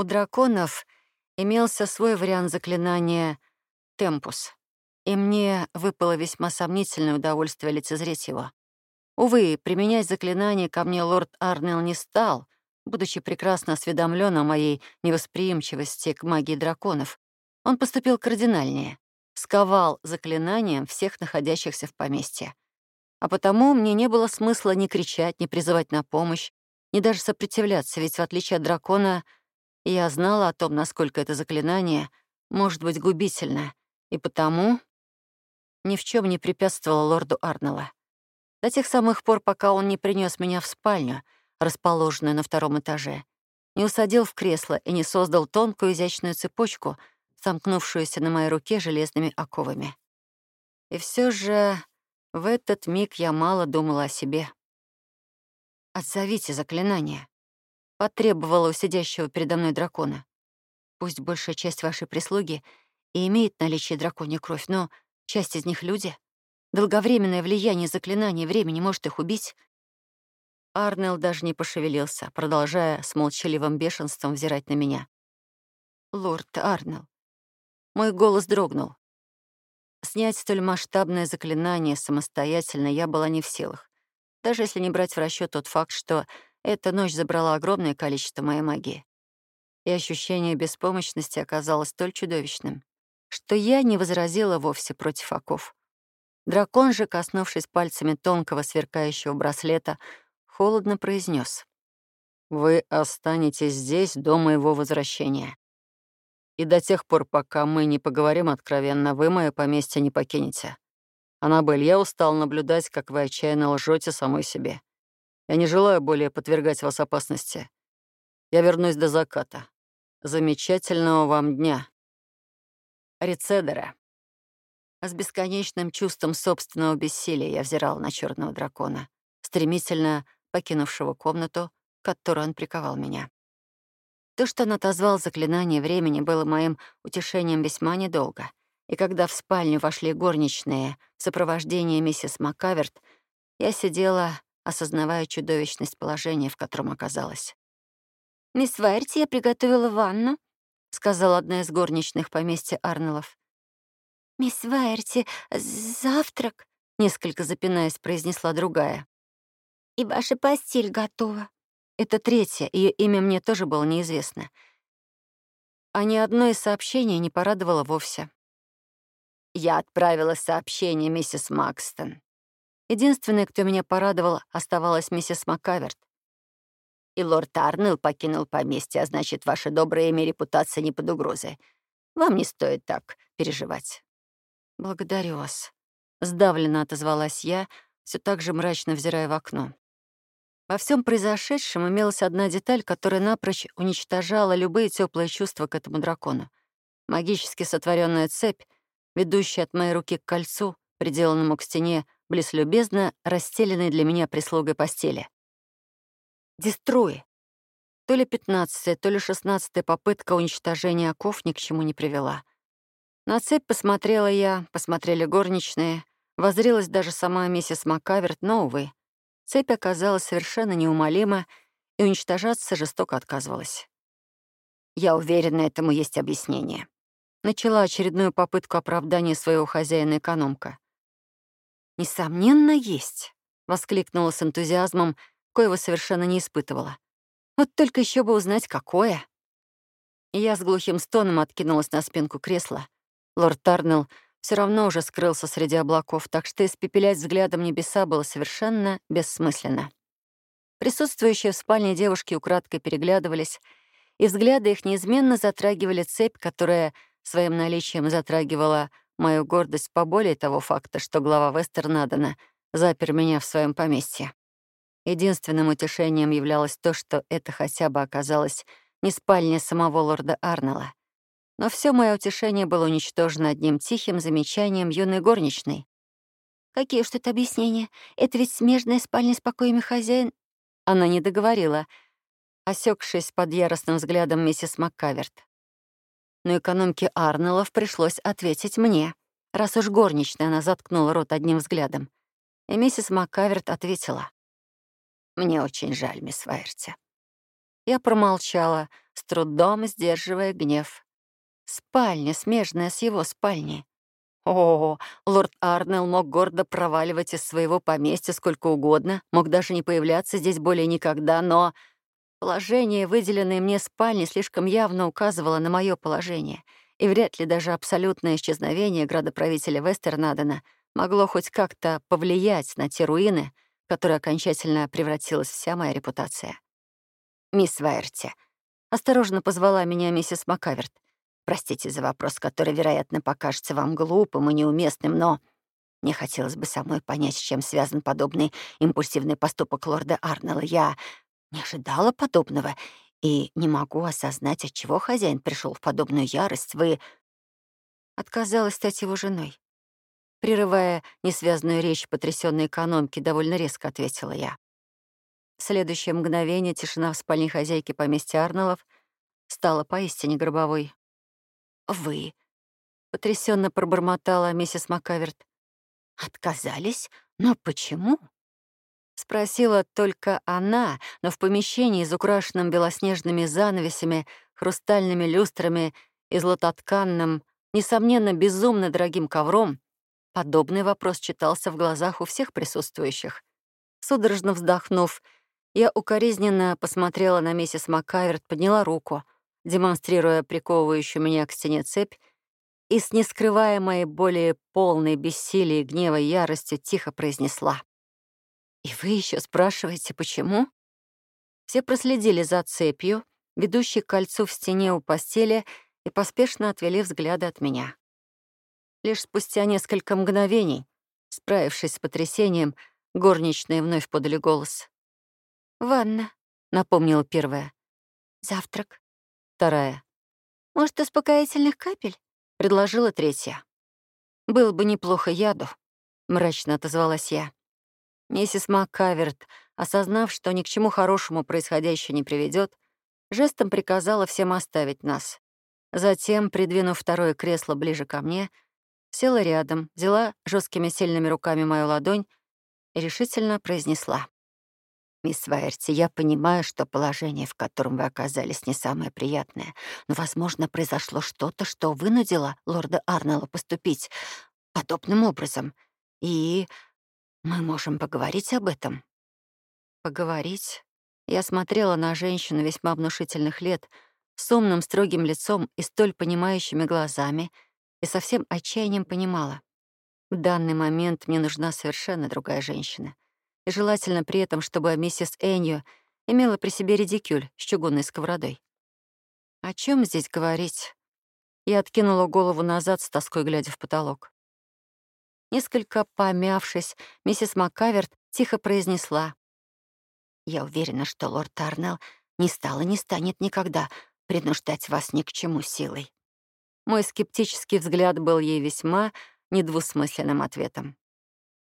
У драконов имелся свой вариант заклинания «темпус», и мне выпало весьма сомнительное удовольствие лицезреть его. Увы, применять заклинание ко мне лорд Арнелл не стал, будучи прекрасно осведомлен о моей невосприимчивости к магии драконов. Он поступил кардинальнее, сковал заклинанием всех находящихся в поместье. А потому мне не было смысла ни кричать, ни призывать на помощь, ни даже сопротивляться, ведь в отличие от дракона я знала о том, насколько это заклинание может быть губительно, и потому ни в чем не препятствовала лорду Арнелла. До тех самых пор, пока он не принес меня в спальню, расположенную на втором этаже, не усадил в кресло и не создал тонкую изящную цепочку, сомкнувшуюся на моей руке железными оковами. И все же в этот миг я мало думала о себе. «Отзовите заклинание», — потребовала у сидящего передо мной дракона. «Пусть большая часть вашей прислуги и имеет наличие драконьей кровь, но часть из них — люди. Долговременное влияние заклинаний времени может их убить». Арнелл даже не пошевелился, продолжая с молчаливым бешенством взирать на меня. «Лорд Арнелл». Мой голос дрогнул. Снять столь масштабное заклинание самостоятельно я была не в силах, даже если не брать в расчет тот факт, что эта ночь забрала огромное количество моей магии. И ощущение беспомощности оказалось столь чудовищным, что я не возразила вовсе против оков. Дракон же, коснувшись пальцами тонкого сверкающего браслета, холодно произнес: «Вы останетесь здесь до моего возвращения. И до тех пор, пока мы не поговорим откровенно, вы мое поместье не покинете. Аннабель, я устал наблюдать, как вы отчаянно лжете самой себе. Я не желаю более подвергать вас опасности. Я вернусь до заката. Замечательного вам дня. Рецедера. С бесконечным чувством собственного бессилия я взирал на черного дракона, стремительно покинувшего комнату, к которой он приковал меня. То, что он отозвал заклинание времени, было моим утешением весьма недолго. И когда в спальню вошли горничные в сопровождении миссис Маккаверт, я сидела, осознавая чудовищность положения, в котором оказалась. «Мисс Вайерти, я приготовила ванну», — сказала одна из горничных поместья Арнеллов. «Мисс Вайерти, завтрак», — несколько запинаясь, произнесла другая. «И ваша постель готова», это третье, ее имя мне тоже было неизвестно. А ни одно из сообщений не порадовало вовсе. Я отправила сообщение миссис Макстон. Единственной, кто меня порадовал, оставалась миссис Макаверт. И лорд Арнелл покинул поместье, а значит, ваше доброе имя и репутация не под угрозой. Вам не стоит так переживать. Благодарю вас. Сдавленно отозвалась я, все так же мрачно взирая в окно. Во всем произошедшем имелась одна деталь, которая напрочь уничтожала любые теплые чувства к этому дракону. Магически сотворенная цепь, ведущая от моей руки к кольцу, приделанному к стене, близ любезно расстеленной для меня прислугой постели. Деструи. То ли пятнадцатая, то ли шестнадцатая попытка уничтожения оков ни к чему не привела. На цепь посмотрела я, посмотрели горничные, возрилась даже сама миссис Макаверт, но, увы, Цепь оказалась совершенно неумолима и уничтожаться жестоко отказывалась. «Я уверена, этому есть объяснение». Начала очередную попытку оправдания своего хозяина-экономка. «Несомненно, есть», — воскликнула с энтузиазмом, коего совершенно не испытывала. «Вот только еще бы узнать, какое». Я с глухим стоном откинулась на спинку кресла. Лорд Тарнелл все равно уже скрылся среди облаков, так что испепелять взглядом небеса было совершенно бессмысленно. Присутствующие в спальне девушки украдкой переглядывались, и взгляды их неизменно затрагивали цепь, которая своим наличием затрагивала мою гордость по более того факта, что глава Вестернадена запер меня в своем поместье. Единственным утешением являлось то, что это хотя бы оказалось не спальня самого лорда Арнелла. Но все мое утешение было уничтожено одним тихим замечанием юной горничной. «Какие уж тут объяснения? Это ведь смежная спальня с покоями хозяин...» Она не договорила, осекшись под яростным взглядом миссис Маккаверт. Но экономке Арнеллов пришлось ответить мне, раз уж горничная она заткнула рот одним взглядом. И миссис Маккаверт ответила. «Мне очень жаль, мисс Вайерти». Я промолчала, с трудом сдерживая гнев. Спальня, смежная с его спальней. О, лорд Арнелл мог гордо проваливать из своего поместья сколько угодно, мог даже не появляться здесь более никогда, но положение, выделенное мне спальни, слишком явно указывало на мое положение, и вряд ли даже абсолютное исчезновение градоправителя Вестернадена могло хоть как-то повлиять на те руины, которые окончательно превратилась вся моя репутация. «Мисс Вайерти», — осторожно позвала меня миссис Макаверт, Простите за вопрос, который, вероятно, покажется вам глупым и неуместным, но мне хотелось бы самой понять, с чем связан подобный импульсивный поступок лорда Арнелла. Я не ожидала подобного и не могу осознать, от чего хозяин пришел в подобную ярость. Вы отказалась стать его женой. Прерывая несвязную речь потрясённой экономки, довольно резко ответила я. В следующее мгновение тишина в спальне хозяйки поместья Арнеллов стала поистине гробовой. «Вы?» — потрясенно пробормотала миссис Макаверт. «Отказались? Но почему?» Спросила только она, но в помещении, украшенном белоснежными занавесями, хрустальными люстрами и златотканным, несомненно, безумно дорогим ковром, подобный вопрос читался в глазах у всех присутствующих. Судорожно вздохнув, я укоризненно посмотрела на миссис Макаверт, подняла руку — демонстрируя приковывающую меня к стене цепь, и с нескрываемой более полной бессилия, гнева и яростью тихо произнесла. «И вы еще спрашиваете, почему?» Все проследили за цепью, ведущей к кольцу в стене у постели, и поспешно отвели взгляды от меня. Лишь спустя несколько мгновений, справившись с потрясением, горничные вновь подали голос. «Ванна», — напомнила первая. «Завтрак», вторая. «Может, успокоительных капель?» — предложила третья. «Было бы неплохо яду», — мрачно отозвалась я. Миссис МакКаверт, осознав, что ни к чему хорошему происходящее не приведет, жестом приказала всем оставить нас. Затем, придвинув второе кресло ближе ко мне, села рядом, взяла жесткими сильными руками мою ладонь и решительно произнесла. «Мисс Вайерти, я понимаю, что положение, в котором вы оказались, не самое приятное, но, возможно, произошло что-то, что вынудило лорда Арнелла поступить подобным образом. И мы можем поговорить об этом». «Поговорить?» Я смотрела на женщину весьма внушительных лет, с умным, строгим лицом и столь понимающими глазами, и совсем отчаянием понимала. В данный момент мне нужна совершенно другая женщина — и желательно при этом, чтобы миссис Энью имела при себе редикюль с чугунной сковородой. О чем здесь говорить? Я откинула голову назад с тоской, глядя в потолок. Несколько помявшись, миссис Маккаверт тихо произнесла. «Я уверена, что лорд Тарнелл не стал и не станет никогда принуждать вас ни к чему силой». Мой скептический взгляд был ей весьма недвусмысленным ответом.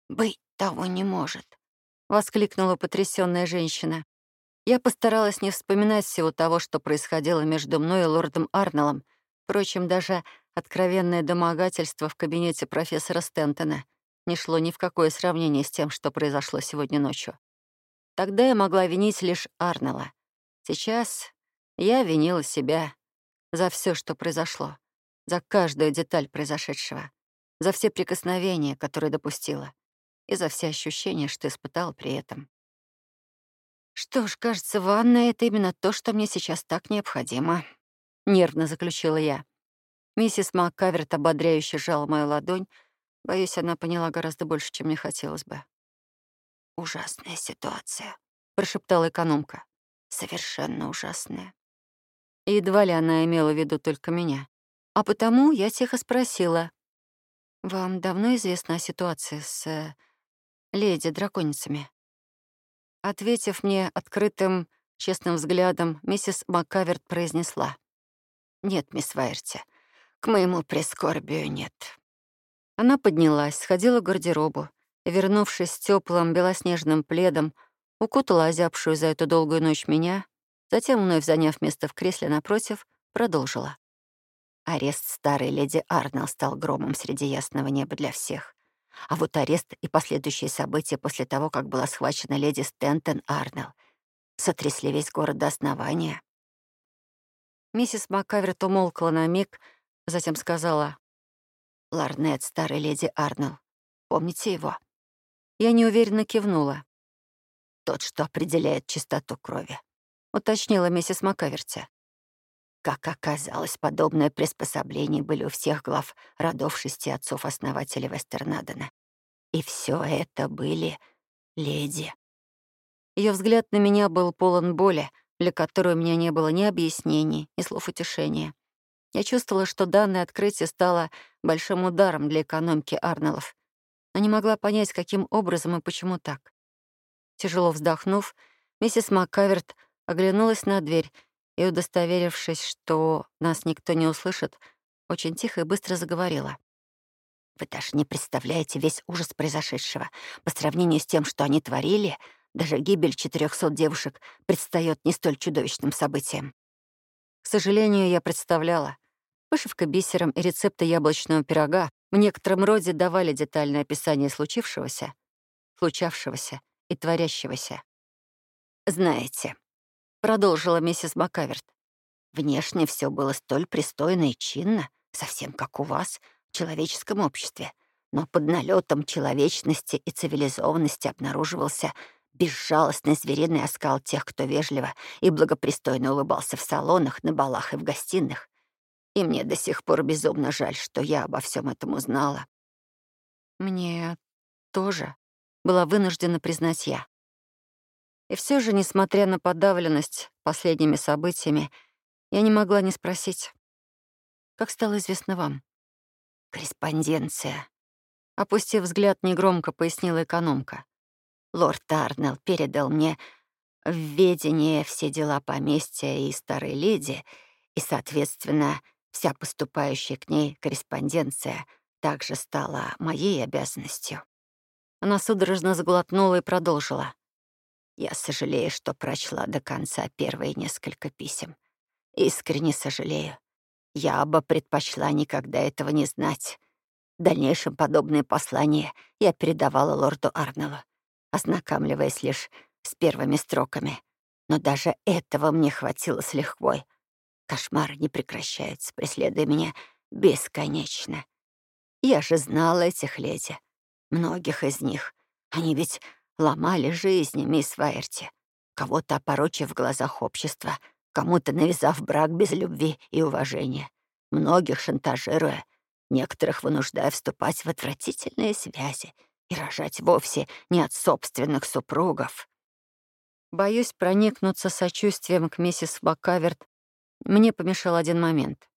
«Быть того не может», воскликнула потрясённая женщина. Я постаралась не вспоминать всего того, что происходило между мной и лордом Арнеллом. Впрочем, даже откровенное домогательство в кабинете профессора Стентона не шло ни в какое сравнение с тем, что произошло сегодня ночью. Тогда я могла винить лишь Арнелла. Сейчас я винила себя за всё, что произошло, за каждую деталь произошедшего, за все прикосновения, которые допустила и за все ощущения, что испытал при этом. «Что ж, кажется, ванна — это именно то, что мне сейчас так необходимо», — нервно заключила я. Миссис МакКаверт ободряюще сжала мою ладонь. Боюсь, она поняла гораздо больше, чем мне хотелось бы. «Ужасная ситуация», — прошептала экономка. «Совершенно ужасная». едва ли она имела в виду только меня. А потому я тихо спросила. «Вам давно известна ситуация с э, леди-драконицами. Ответив мне открытым, честным взглядом, миссис Маккаверт произнесла. «Нет, мисс Вайерти, к моему прискорбию нет». Она поднялась, сходила к гардеробу вернувшись с теплым белоснежным пледом, укутала озябшую за эту долгую ночь меня, затем, вновь заняв место в кресле напротив, продолжила. Арест старой леди Арнелл стал громом среди ясного неба для всех. А вот арест и последующие события после того, как была схвачена леди Стентон Арнелл, сотрясли весь город до основания. Миссис Макаверт умолкла на миг, затем сказала, «Ларнет, старой леди Арнелл, помните его?» Я неуверенно кивнула. «Тот, что определяет чистоту крови», — уточнила миссис Макаверти. Как оказалось, подобное приспособление были у всех глав родов шести отцов-основателей Вестернадена. И все это были леди. Ее взгляд на меня был полон боли, для которой у меня не было ни объяснений, ни слов утешения. Я чувствовала, что данное открытие стало большим ударом для экономики Арнеллов, но не могла понять, каким образом и почему так. Тяжело вздохнув, миссис Маккаверт оглянулась на дверь и, удостоверившись, что нас никто не услышит, очень тихо и быстро заговорила. «Вы даже не представляете весь ужас произошедшего. По сравнению с тем, что они творили, даже гибель 400 девушек предстает не столь чудовищным событием. К сожалению, я представляла. Вышивка бисером и рецепты яблочного пирога в некотором роде давали детальное описание случившегося, случавшегося и творящегося. «Знаете», — продолжила миссис Макаверт, «внешне все было столь пристойно и чинно, совсем как у вас, в человеческом обществе, но под налетом человечности и цивилизованности обнаруживался безжалостный звериный оскал тех, кто вежливо и благопристойно улыбался в салонах, на балах и в гостиных. И мне до сих пор безумно жаль, что я обо всем этом узнала. Мне тоже была вынуждена признать я. И все же, несмотря на подавленность последними событиями, я не могла не спросить. Как стало известно вам? Корреспонденция. Опустив взгляд, негромко пояснила экономка. Лорд Арнелл передал мне в ведение все дела поместья и старой леди, и, соответственно, вся поступающая к ней корреспонденция также стала моей обязанностью. Она судорожно заглотнула и продолжила. Я сожалею, что прочла до конца первые несколько писем. Искренне сожалею. Я бы предпочла никогда этого не знать. В дальнейшем подобные послания я передавала лорду Арнеллу ознакомливаясь лишь с первыми строками. Но даже этого мне хватило с лихвой. Кошмары не прекращаются, преследуя меня бесконечно. Я же знала этих леди, многих из них. Они ведь ломали жизни, мисс Вайерти, кого-то опорочив в глазах общества, кому-то навязав брак без любви и уважения, многих шантажируя, некоторых вынуждая вступать в отвратительные связи — и рожать вовсе не от собственных супругов. Боюсь проникнуться сочувствием к миссис Бакаверт. Мне помешал один момент.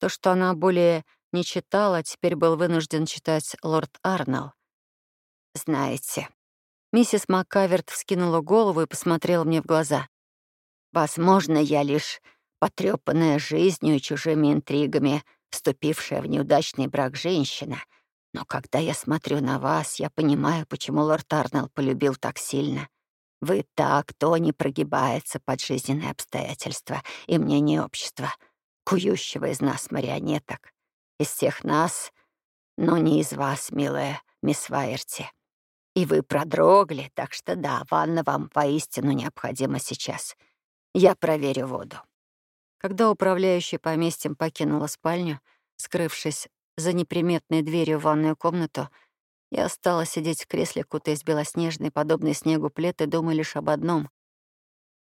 То, что она более не читала, теперь был вынужден читать лорд Арнелл. «Знаете...» Миссис Маккаверт вскинула голову и посмотрела мне в глаза. «Возможно, я лишь потрёпанная жизнью и чужими интригами, вступившая в неудачный брак женщина — но когда я смотрю на вас, я понимаю, почему лорд Арнелл полюбил так сильно. Вы так, кто не прогибается под жизненные обстоятельства и мнение общества, кующего из нас марионеток. Из всех нас, но не из вас, милая мисс Вайерти. И вы продрогли, так что да, ванна вам воистину необходима сейчас. Я проверю воду. Когда управляющий поместьем покинула спальню, скрывшись за неприметной дверью в ванную комнату, я стала сидеть в кресле, кутаясь белоснежный, подобный снегу плед, и думаю лишь об одном.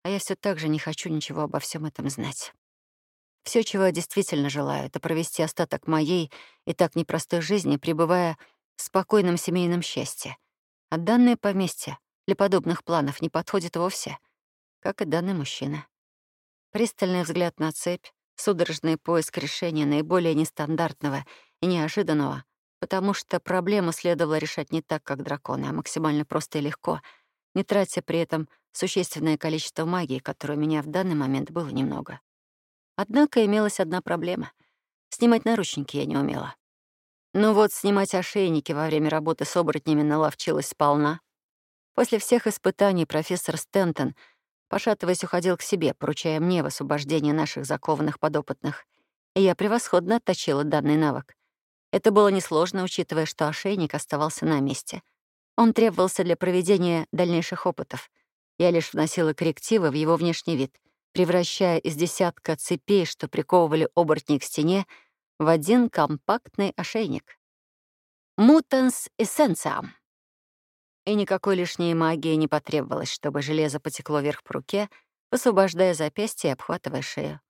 А я все так же не хочу ничего обо всем этом знать. Все, чего я действительно желаю, это провести остаток моей и так непростой жизни, пребывая в спокойном семейном счастье. А данное поместье для подобных планов не подходит вовсе, как и данный мужчина. Пристальный взгляд на цепь, судорожный поиск решения наиболее нестандартного и неожиданного, потому что проблему следовало решать не так, как драконы, а максимально просто и легко, не тратя при этом существенное количество магии, которой у меня в данный момент было немного. Однако имелась одна проблема. Снимать наручники я не умела. Но вот снимать ошейники во время работы с оборотнями наловчилась сполна. После всех испытаний профессор Стентон, пошатываясь, уходил к себе, поручая мне в освобождение наших закованных подопытных. И я превосходно отточила данный навык. Это было несложно, учитывая, что ошейник оставался на месте. Он требовался для проведения дальнейших опытов. Я лишь вносила коррективы в его внешний вид, превращая из десятка цепей, что приковывали оборотней к стене, в один компактный ошейник. Мутанс эссенциам. И никакой лишней магии не потребовалось, чтобы железо потекло вверх по руке, высвобождая запястье и обхватывая шею.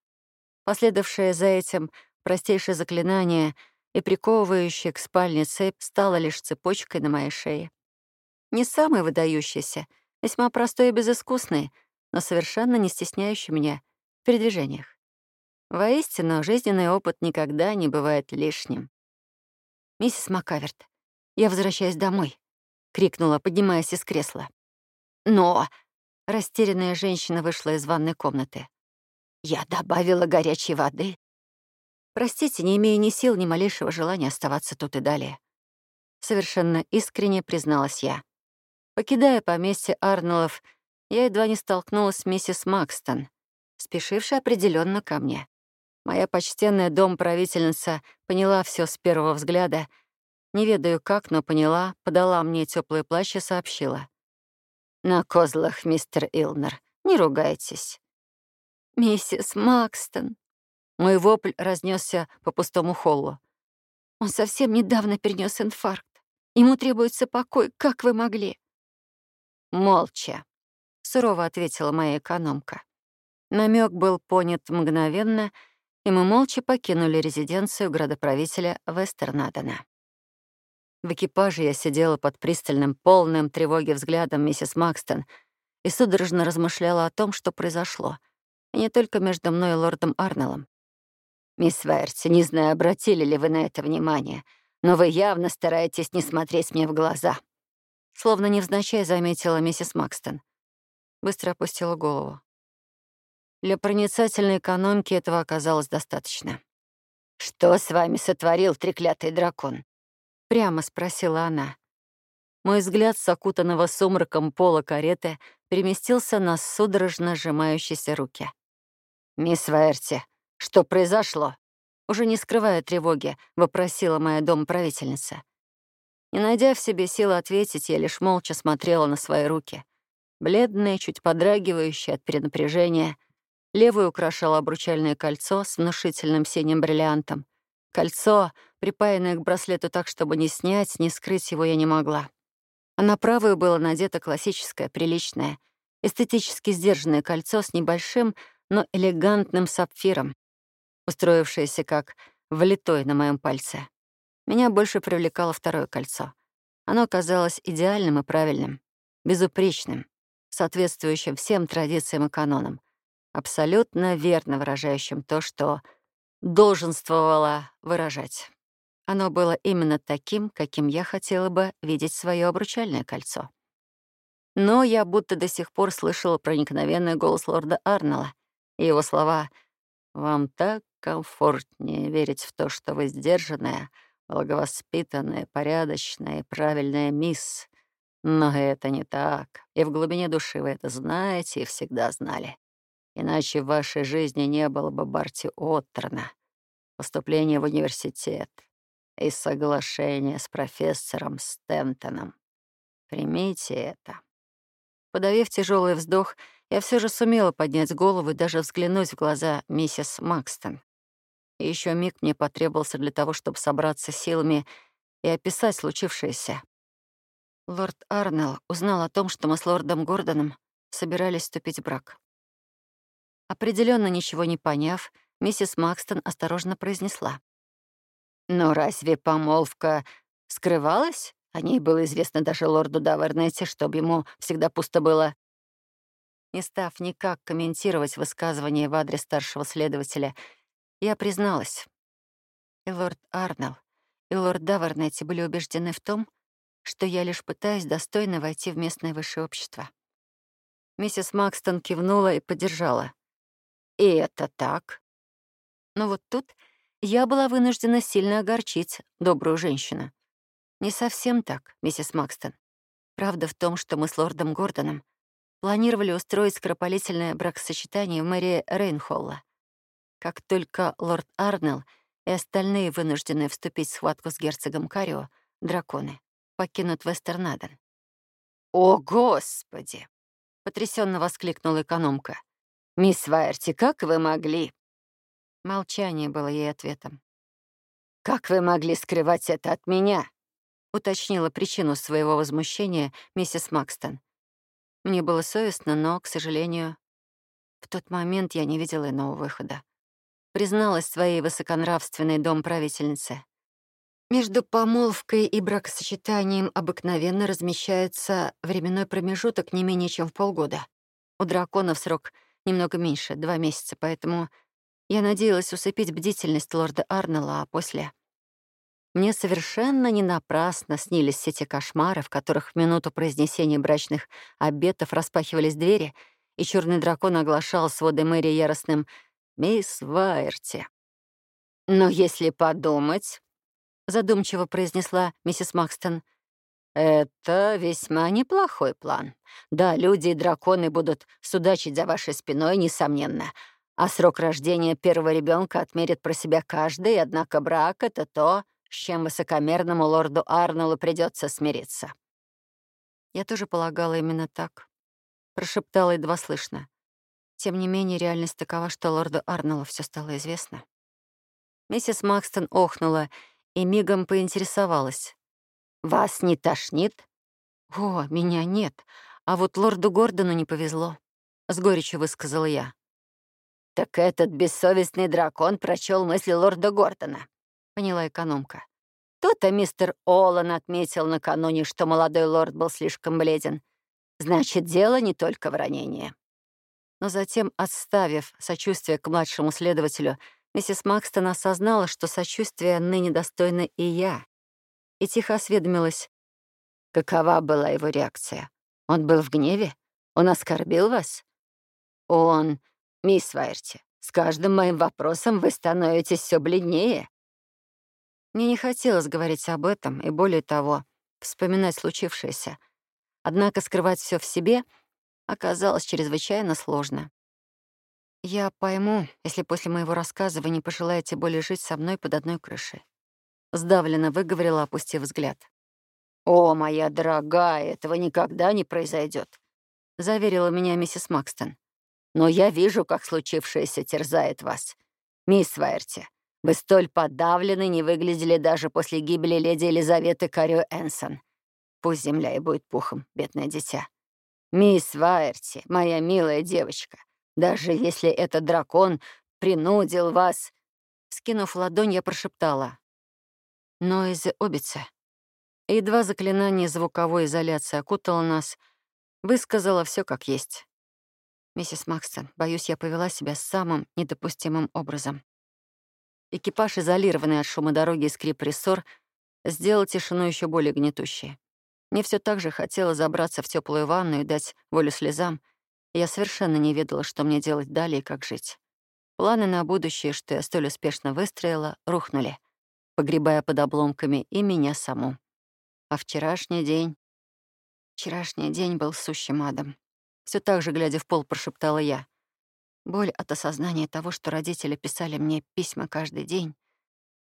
Последовавшее за этим простейшее заклинание и приковывающее к спальне цепь стало лишь цепочкой на моей шее. Не самой выдающейся, весьма простой и безыскусной, но совершенно не стесняющей меня в передвижениях. Воистину, жизненный опыт никогда не бывает лишним. «Миссис Макаверт, я возвращаюсь домой», — крикнула, поднимаясь из кресла. «Но...» — растерянная женщина вышла из ванной комнаты. «Я добавила горячей воды». «Простите, не имею ни сил, ни малейшего желания оставаться тут и далее». Совершенно искренне призналась я. Покидая поместье Арнеллов, я едва не столкнулась с миссис Макстон, спешившей определенно ко мне. Моя почтенная дом-правительница поняла все с первого взгляда. Не ведаю как, но поняла, подала мне теплый плащ и сообщила. «На козлах, мистер Илнер, не ругайтесь». «Миссис Макстон». Мой вопль разнесся по пустому холлу. «Он совсем недавно перенес инфаркт. Ему требуется покой, как вы могли?» «Молча», — сурово ответила моя экономка. Намек был понят мгновенно — и мы молча покинули резиденцию градоправителя Вестернадена. В экипаже я сидела под пристальным, полным тревоги взглядом миссис Макстон и судорожно размышляла о том, что произошло, и не только между мной и лордом Арнеллом. «Мисс Вайерти, не знаю, обратили ли вы на это внимание, но вы явно стараетесь не смотреть мне в глаза», словно невзначай заметила миссис Макстон. Быстро опустила голову. Для проницательной экономки этого оказалось достаточно. «Что с вами сотворил треклятый дракон?» — прямо спросила она. Мой взгляд с окутанного сумраком пола кареты переместился на судорожно сжимающиеся руки. «Мисс Ваерти, что произошло?» Уже не скрывая тревоги, вопросила моя домправительница. Не найдя в себе силы ответить, я лишь молча смотрела на свои руки. Бледные, чуть подрагивающие от перенапряжения — Левую украшало обручальное кольцо с внушительным синим бриллиантом. Кольцо, припаянное к браслету так, чтобы ни снять, ни скрыть его я не могла. А на правую было надето классическое, приличное, эстетически сдержанное кольцо с небольшим, но элегантным сапфиром, устроившееся как влитой на моем пальце. Меня больше привлекало второе кольцо. Оно казалось идеальным и правильным, безупречным, соответствующим всем традициям и канонам — абсолютно верно выражающим то, что долженствовало выражать. Оно было именно таким, каким я хотела бы видеть свое обручальное кольцо. Но я будто до сих пор слышала проникновенный голос лорда Арнелла и его слова «Вам так комфортнее верить в то, что вы сдержанная, благовоспитанная, порядочная и правильная мисс. Но это не так, и в глубине души вы это знаете и всегда знали. Иначе в вашей жизни не было бы Барти Оттерна, поступления в университет и соглашения с профессором Стентоном. Примите это. Подавив тяжелый вздох, я все же сумела поднять голову и даже взглянуть в глаза миссис Макстон. И еще миг мне потребовался для того, чтобы собраться силами и описать случившееся. Лорд Арнелл узнал о том, что мы с лордом Гордоном собирались вступить в брак. Определенно ничего не поняв, миссис Макстон осторожно произнесла. «Но разве помолвка скрывалась? О ней было известно даже лорду Давернете, чтобы ему всегда пусто было». Не став никак комментировать высказывание в адрес старшего следователя, я призналась. И лорд Арнелл, и лорд Давернетти были убеждены в том, что я лишь пытаюсь достойно войти в местное высшее общество. Миссис Макстон кивнула и поддержала. И это так. Но вот тут я была вынуждена сильно огорчить добрую женщину. Не совсем так, миссис Макстон. Правда в том, что мы с лордом Гордоном планировали устроить скоропалительное бракосочетание в мэрии Рейнхолла. Как только лорд Арнелл и остальные вынужденные вступить в схватку с герцогом Карио, драконы, покинут Вестернаден. «О, Господи!» — потрясенно воскликнула экономка. «Мисс Вайерти, как вы могли?» Молчание было ей ответом. «Как вы могли скрывать это от меня?» — уточнила причину своего возмущения миссис Макстон. Мне было совестно, но, к сожалению, в тот момент я не видела иного выхода. Призналась своей высоконравственной дом правительнице. Между помолвкой и бракосочетанием обыкновенно размещается временной промежуток не менее чем в полгода. У драконов срок немного меньше, два месяца, поэтому я надеялась усыпить бдительность лорда Арнелла, а после... Мне совершенно не напрасно снились все те кошмары, в которых в минуту произнесения брачных обетов распахивались двери, и черный дракон оглашал своды мэрии яростным «Мисс Вайерти». Но если подумать, задумчиво произнесла миссис Макстон. «Это весьма неплохой план. Да, люди и драконы будут судачить за вашей спиной, несомненно. А срок рождения первого ребенка отмерит про себя каждый, однако брак — это то, с чем высокомерному лорду Арнеллу придется смириться». Я тоже полагала именно так. Прошептала едва слышно. Тем не менее, реальность такова, что лорду Арнеллу все стало известно. Миссис Макстон охнула и мигом поинтересовалась. «Вас не тошнит?» «О, меня нет, а вот лорду Гордону не повезло», — с горечью высказала я. «Так этот бессовестный дракон прочел мысли лорда Гордона», — поняла экономка. То-то мистер Олан отметил накануне, что молодой лорд был слишком бледен. Значит, дело не только в ранении. Но затем, отставив сочувствие к младшему следователю, Миссис Макстон осознала, что сочувствия ныне достойна и я, и тихо осведомилась. Какова была его реакция? Он был в гневе? Он оскорбил вас? Он... Мисс Вайерти, с каждым моим вопросом вы становитесь все бледнее. Мне не хотелось говорить об этом, и более того, вспоминать случившееся. Однако скрывать все в себе оказалось чрезвычайно сложно. «Я пойму, если после моего рассказа вы не пожелаете более жить со мной под одной крышей». Сдавленно выговорила, опустив взгляд. «О, моя дорогая, этого никогда не произойдет, заверила меня миссис Макстон. «Но я вижу, как случившееся терзает вас. Мисс Вайерти, вы столь подавлены не выглядели даже после гибели леди Елизаветы Карио Энсон. Пусть земля и будет пухом, бедное дитя. Мисс Вайерти, моя милая девочка, даже если этот дракон принудил вас...» Скинув ладонь, я прошептала. «Но из обицы». Едва заклинание звуковой изоляции окутало нас, высказала все как есть. «Миссис Макстон, боюсь, я повела себя самым недопустимым образом». Экипаж, изолированный от шума дороги и скрип рессор, сделал тишину еще более гнетущей. Мне все так же хотелось забраться в теплую ванну и дать волю слезам, я совершенно не ведала, что мне делать далее и как жить. Планы на будущее, что я столь успешно выстроила, рухнули, погребая под обломками и меня саму. А вчерашний день... Вчерашний день был сущим адом. Все так же, глядя в пол, прошептала я. Боль от осознания того, что родители писали мне письма каждый день,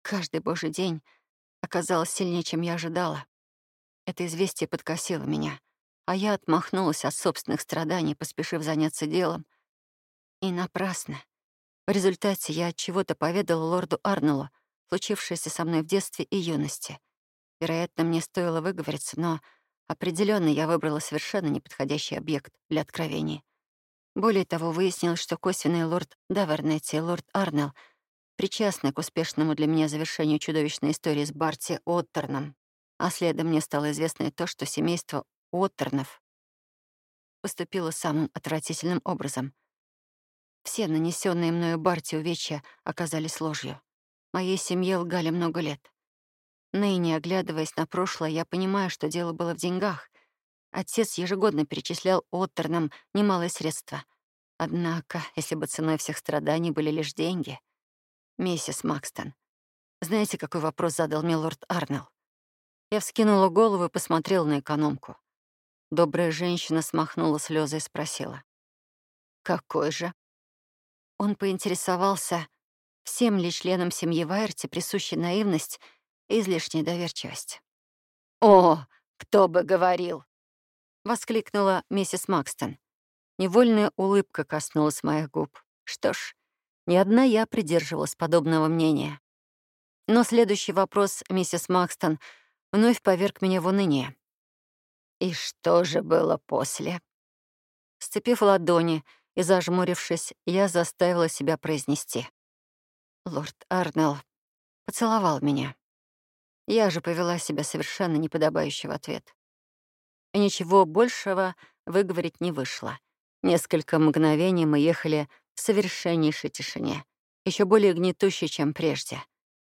каждый божий день, оказалась сильнее, чем я ожидала. Это известие подкосило меня — а я отмахнулась от собственных страданий, поспешив заняться делом. И напрасно. В результате я от чего-то поведала лорду Арнеллу, случившееся со мной в детстве и юности. Вероятно, мне стоило выговориться, но определенно я выбрала совершенно неподходящий объект для откровений. Более того, выяснилось, что косвенный лорд Давернетти лорд Арнелл причастны к успешному для меня завершению чудовищной истории с Барти Оттерном. А следом мне стало известно и то, что семейство Уоттернов поступила самым отвратительным образом. Все нанесенные мною Барти увечья оказались ложью. Моей семье лгали много лет. Ныне, оглядываясь на прошлое, я понимаю, что дело было в деньгах. Отец ежегодно перечислял Оттернам немалые средства. Однако, если бы ценой всех страданий были лишь деньги... Миссис Макстон, знаете, какой вопрос задал мне лорд Арнелл? Я вскинула голову и посмотрела на экономку. Добрая женщина смахнула слезы и спросила. «Какой же?» Он поинтересовался, всем ли членам семьи Вайерти присуща наивность и излишняя доверчивость. «О, кто бы говорил!» — воскликнула миссис Макстон. Невольная улыбка коснулась моих губ. Что ж, ни одна я придерживалась подобного мнения. Но следующий вопрос, миссис Макстон, вновь поверг меня в уныние. «И что же было после?» Сцепив ладони и зажмурившись, я заставила себя произнести. Лорд Арнелл поцеловал меня. Я же повела себя совершенно неподобающе в ответ. Ничего большего выговорить не вышло. Несколько мгновений мы ехали в совершеннейшей тишине, еще более гнетущей, чем прежде.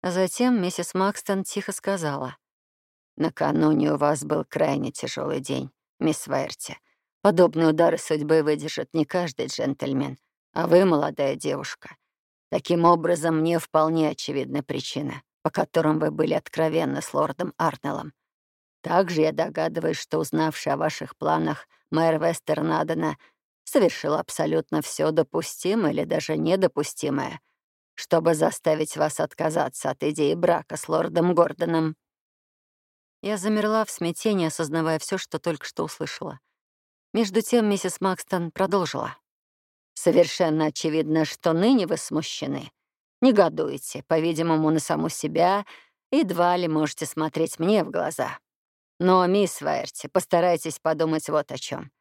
Затем миссис Макстон тихо сказала. «Накануне у вас был крайне тяжелый день, мисс Вайерти. Подобные удары судьбы выдержит не каждый джентльмен, а вы, молодая девушка. Таким образом, мне вполне очевидна причина, по которым вы были откровенны с лордом Арнеллом. Также я догадываюсь, что узнавший о ваших планах мэр Вестернадена совершил абсолютно все допустимое или даже недопустимое, чтобы заставить вас отказаться от идеи брака с лордом Гордоном. Я замерла в смятении, осознавая все, что только что услышала. Между тем миссис Макстон продолжила. «Совершенно очевидно, что ныне вы смущены. Негодуете, по-видимому, на саму себя, едва ли можете смотреть мне в глаза. Но, мисс Вайерти, постарайтесь подумать вот о чем.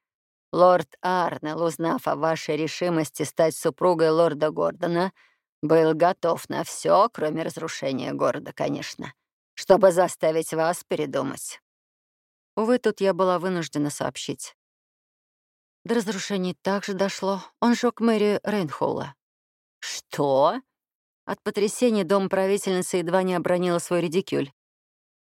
Лорд Арнелл, узнав о вашей решимости стать супругой лорда Гордона, был готов на все, кроме разрушения города, конечно, чтобы заставить вас передумать. Увы, тут я была вынуждена сообщить. До разрушений также дошло. Он жёг Мэри Рейнхолла. «Что?» От потрясения дом правительницы едва не обронила свой редикюль,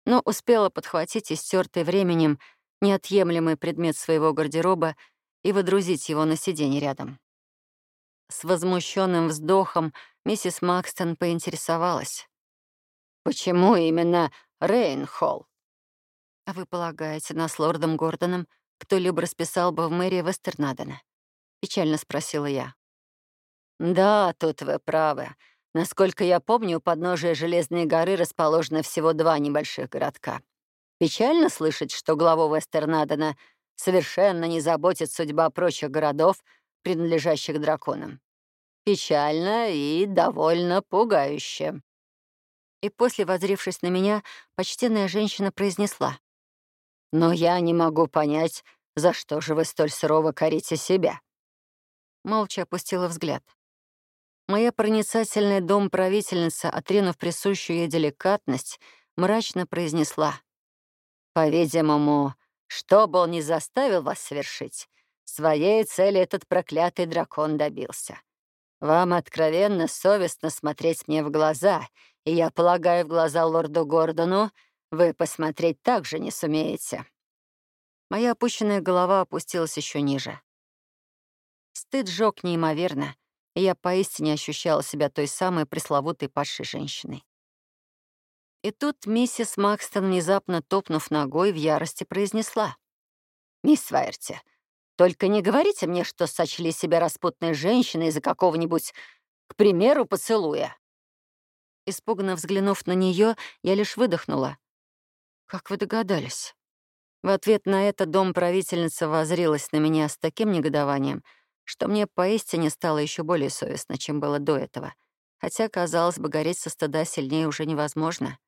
но успела подхватить истертый временем неотъемлемый предмет своего гардероба и водрузить его на сиденье рядом. С возмущенным вздохом миссис Макстон поинтересовалась. «Почему именно Рейнхолл?» «А вы полагаете, нас лордом Гордоном кто-либо расписал бы в мэрии Вестернадена?» — печально спросила я. «Да, тут вы правы. Насколько я помню, у подножия Железной горы расположено всего два небольших городка. Печально слышать, что главу Вестернадена совершенно не заботит судьба прочих городов, принадлежащих драконам. Печально и довольно пугающе. И после, возрившись на меня, почтенная женщина произнесла. «Но я не могу понять, за что же вы столь сурово корите себя?» Молча опустила взгляд. Моя проницательная дом-правительница, отринув присущую ей деликатность, мрачно произнесла. «По-видимому, что бы он ни заставил вас совершить, своей цели этот проклятый дракон добился. Вам откровенно совестно смотреть мне в глаза, и я полагаю, в глаза лорду Гордону вы посмотреть также не сумеете». Моя опущенная голова опустилась еще ниже. Стыд жёг неимоверно, я поистине ощущала себя той самой пресловутой падшей женщиной. И тут миссис Макстон, внезапно топнув ногой, в ярости произнесла. «Мисс Вайерти, только не говорите мне, что сочли себя распутной женщиной из-за какого-нибудь, к примеру, поцелуя». Испуганно взглянув на нее, я лишь выдохнула. «Как вы догадались?» В ответ на это дом правительница возрилась на меня с таким негодованием, что мне поистине стало еще более совестно, чем было до этого. Хотя, казалось бы, гореть со стыда сильнее уже невозможно.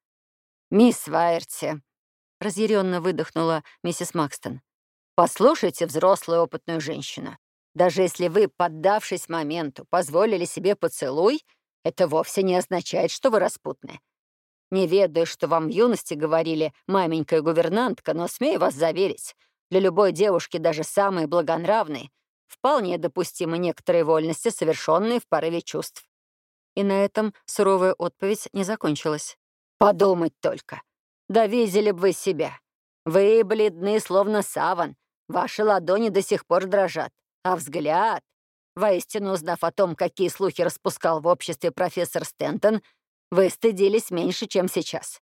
«Мисс Вайерти», — разъяренно выдохнула миссис Макстон, «послушайте взрослую опытную женщину. Даже если вы, поддавшись моменту, позволили себе поцелуй, это вовсе не означает, что вы распутны. Не ведаю, что вам в юности говорили маменька и гувернантка, но смею вас заверить, для любой девушки, даже самой благонравной, вполне допустимы некоторые вольности, совершенные в порыве чувств. И на этом суровая отповедь не закончилась. Подумать только. Да видели бы вы себя. Вы бледны, словно саван. Ваши ладони до сих пор дрожат. А взгляд... Воистину, узнав о том, какие слухи распускал в обществе профессор Стентон, вы стыдились меньше, чем сейчас.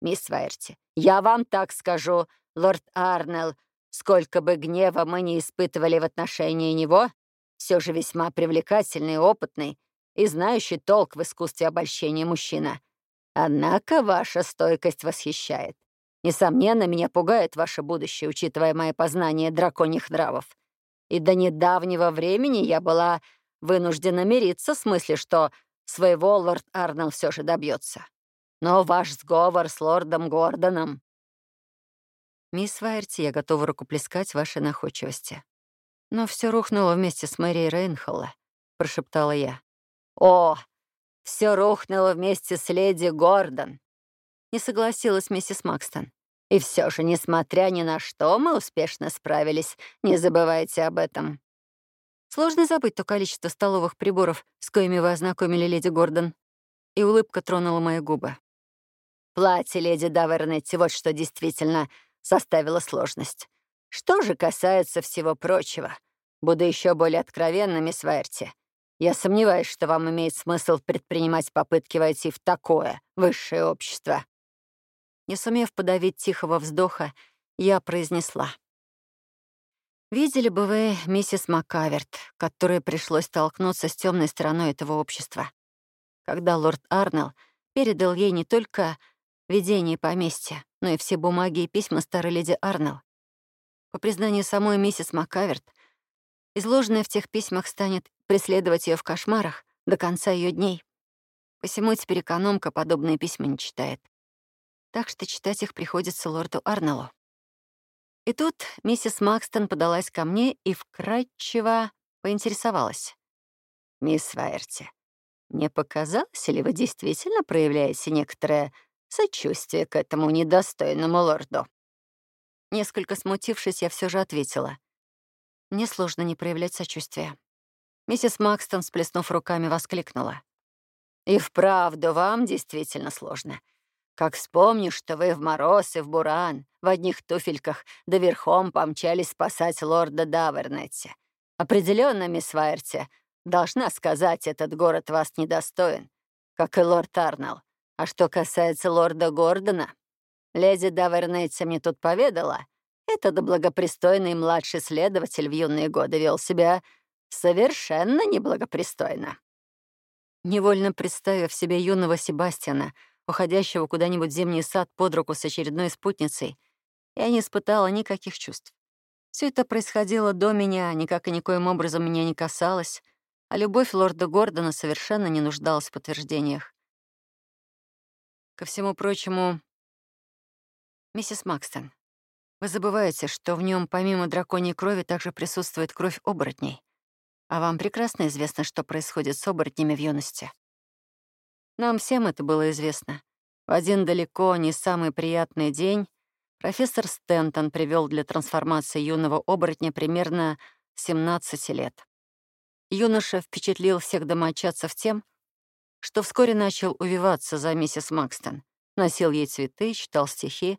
Мисс Вайерти, я вам так скажу, лорд Арнелл, сколько бы гнева мы не испытывали в отношении него, все же весьма привлекательный, опытный и знающий толк в искусстве обольщения мужчина. Однако ваша стойкость восхищает. Несомненно, меня пугает ваше будущее, учитывая мои познания драконьих нравов. И до недавнего времени я была вынуждена мириться с мыслью, что своего лорд Арнелл все же добьется. Но ваш сговор с лордом Гордоном... Мисс Вайерти, я готова рукоплескать вашей находчивости. Но все рухнуло вместе с Мэрией Рейнхолла, прошептала я. О, все рухнуло вместе с леди Гордон. Не согласилась миссис Макстон. И все же, несмотря ни на что, мы успешно справились. Не забывайте об этом. Сложно забыть то количество столовых приборов, с коими вы ознакомили леди Гордон. И улыбка тронула мои губы. Платье леди Давернетти вот что действительно составило сложность. Что же касается всего прочего, буду еще более откровенна, мисс Вайерти. Я сомневаюсь, что вам имеет смысл предпринимать попытки войти в такое высшее общество. Не сумев подавить тихого вздоха, я произнесла. Видели бы вы миссис Макаверт, которой пришлось столкнуться с темной стороной этого общества, когда лорд Арнелл передал ей не только ведение поместья, но и все бумаги и письма старой леди Арнелл. По признанию самой миссис Макаверт, изложенное в тех письмах станет преследовать ее в кошмарах до конца ее дней. Посему теперь экономка подобные письма не читает. Так что читать их приходится лорду Арнеллу. И тут миссис Макстон подалась ко мне и вкратчиво поинтересовалась. «Мисс Вайерти, не показалось ли вы действительно проявляете некоторое сочувствие к этому недостойному лорду?» Несколько смутившись, я все же ответила. Мне сложно не проявлять сочувствия. Миссис Макстон, сплеснув руками, воскликнула. «И вправду вам действительно сложно. Как вспомню, что вы в мороз и в буран, в одних туфельках, да верхом помчались спасать лорда Давернетти. Определенно, мисс Вайерти, должна сказать, этот город вас недостоин, как и лорд Арнелл. А что касается лорда Гордона, леди Давернетти мне тут поведала, этот благопристойный младший следователь в юные годы вел себя совершенно неблагопристойно. Невольно представив себе юного Себастьяна, уходящего куда-нибудь в зимний сад под руку с очередной спутницей, я не испытала никаких чувств. Все это происходило до меня, никак и никоим образом меня не касалось, а любовь лорда Гордона совершенно не нуждалась в подтверждениях. Ко всему прочему, миссис Макстон, вы забываете, что в нем помимо драконьей крови также присутствует кровь оборотней. А вам прекрасно известно, что происходит с оборотнями в юности. Нам всем это было известно. В один далеко не самый приятный день профессор Стентон привел для трансформации юного оборотня примерно 17 лет. Юноша впечатлил всех домочадцев тем, что вскоре начал увиваться за миссис Макстон, носил ей цветы, читал стихи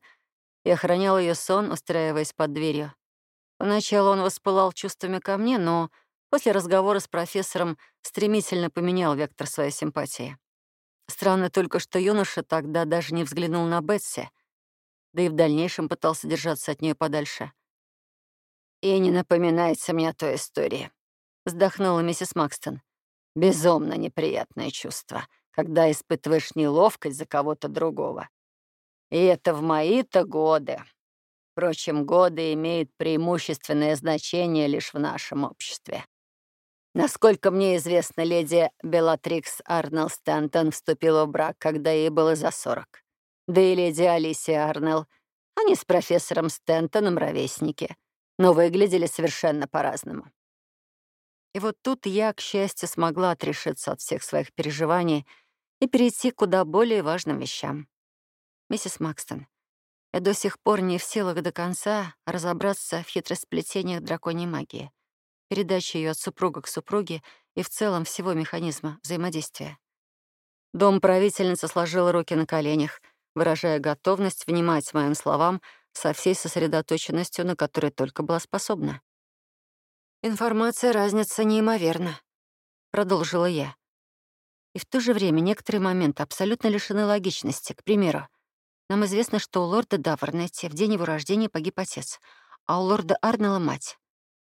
и охранял ее сон, устраиваясь под дверью. Поначалу он воспылал чувствами ко мне, но после разговора с профессором стремительно поменял вектор своей симпатии. Странно только, что юноша тогда даже не взглянул на Бетси, да и в дальнейшем пытался держаться от нее подальше. «И не напоминается мне той истории», — вздохнула миссис Макстон. «Безумно неприятное чувство, когда испытываешь неловкость за кого-то другого. И это в мои-то годы. Впрочем, годы имеют преимущественное значение лишь в нашем обществе. Насколько мне известно, леди Белатрикс Арнелл Стэнтон вступила в брак, когда ей было за сорок. Да и леди Алисия Арнелл. Они с профессором Стэнтоном ровесники, но выглядели совершенно по-разному. И вот тут я, к счастью, смогла отрешиться от всех своих переживаний и перейти к куда более важным вещам. Миссис Макстон, я до сих пор не в силах до конца разобраться в хитросплетениях драконьей магии передача ее от супруга к супруге и в целом всего механизма взаимодействия. Дом правительницы сложила руки на коленях, выражая готовность внимать моим словам со всей сосредоточенностью, на которой только была способна. «Информация разница неимоверна», — продолжила я. И в то же время некоторые моменты абсолютно лишены логичности. К примеру, нам известно, что у лорда Давернетти в день его рождения погиб отец, а у лорда Арнелла — мать.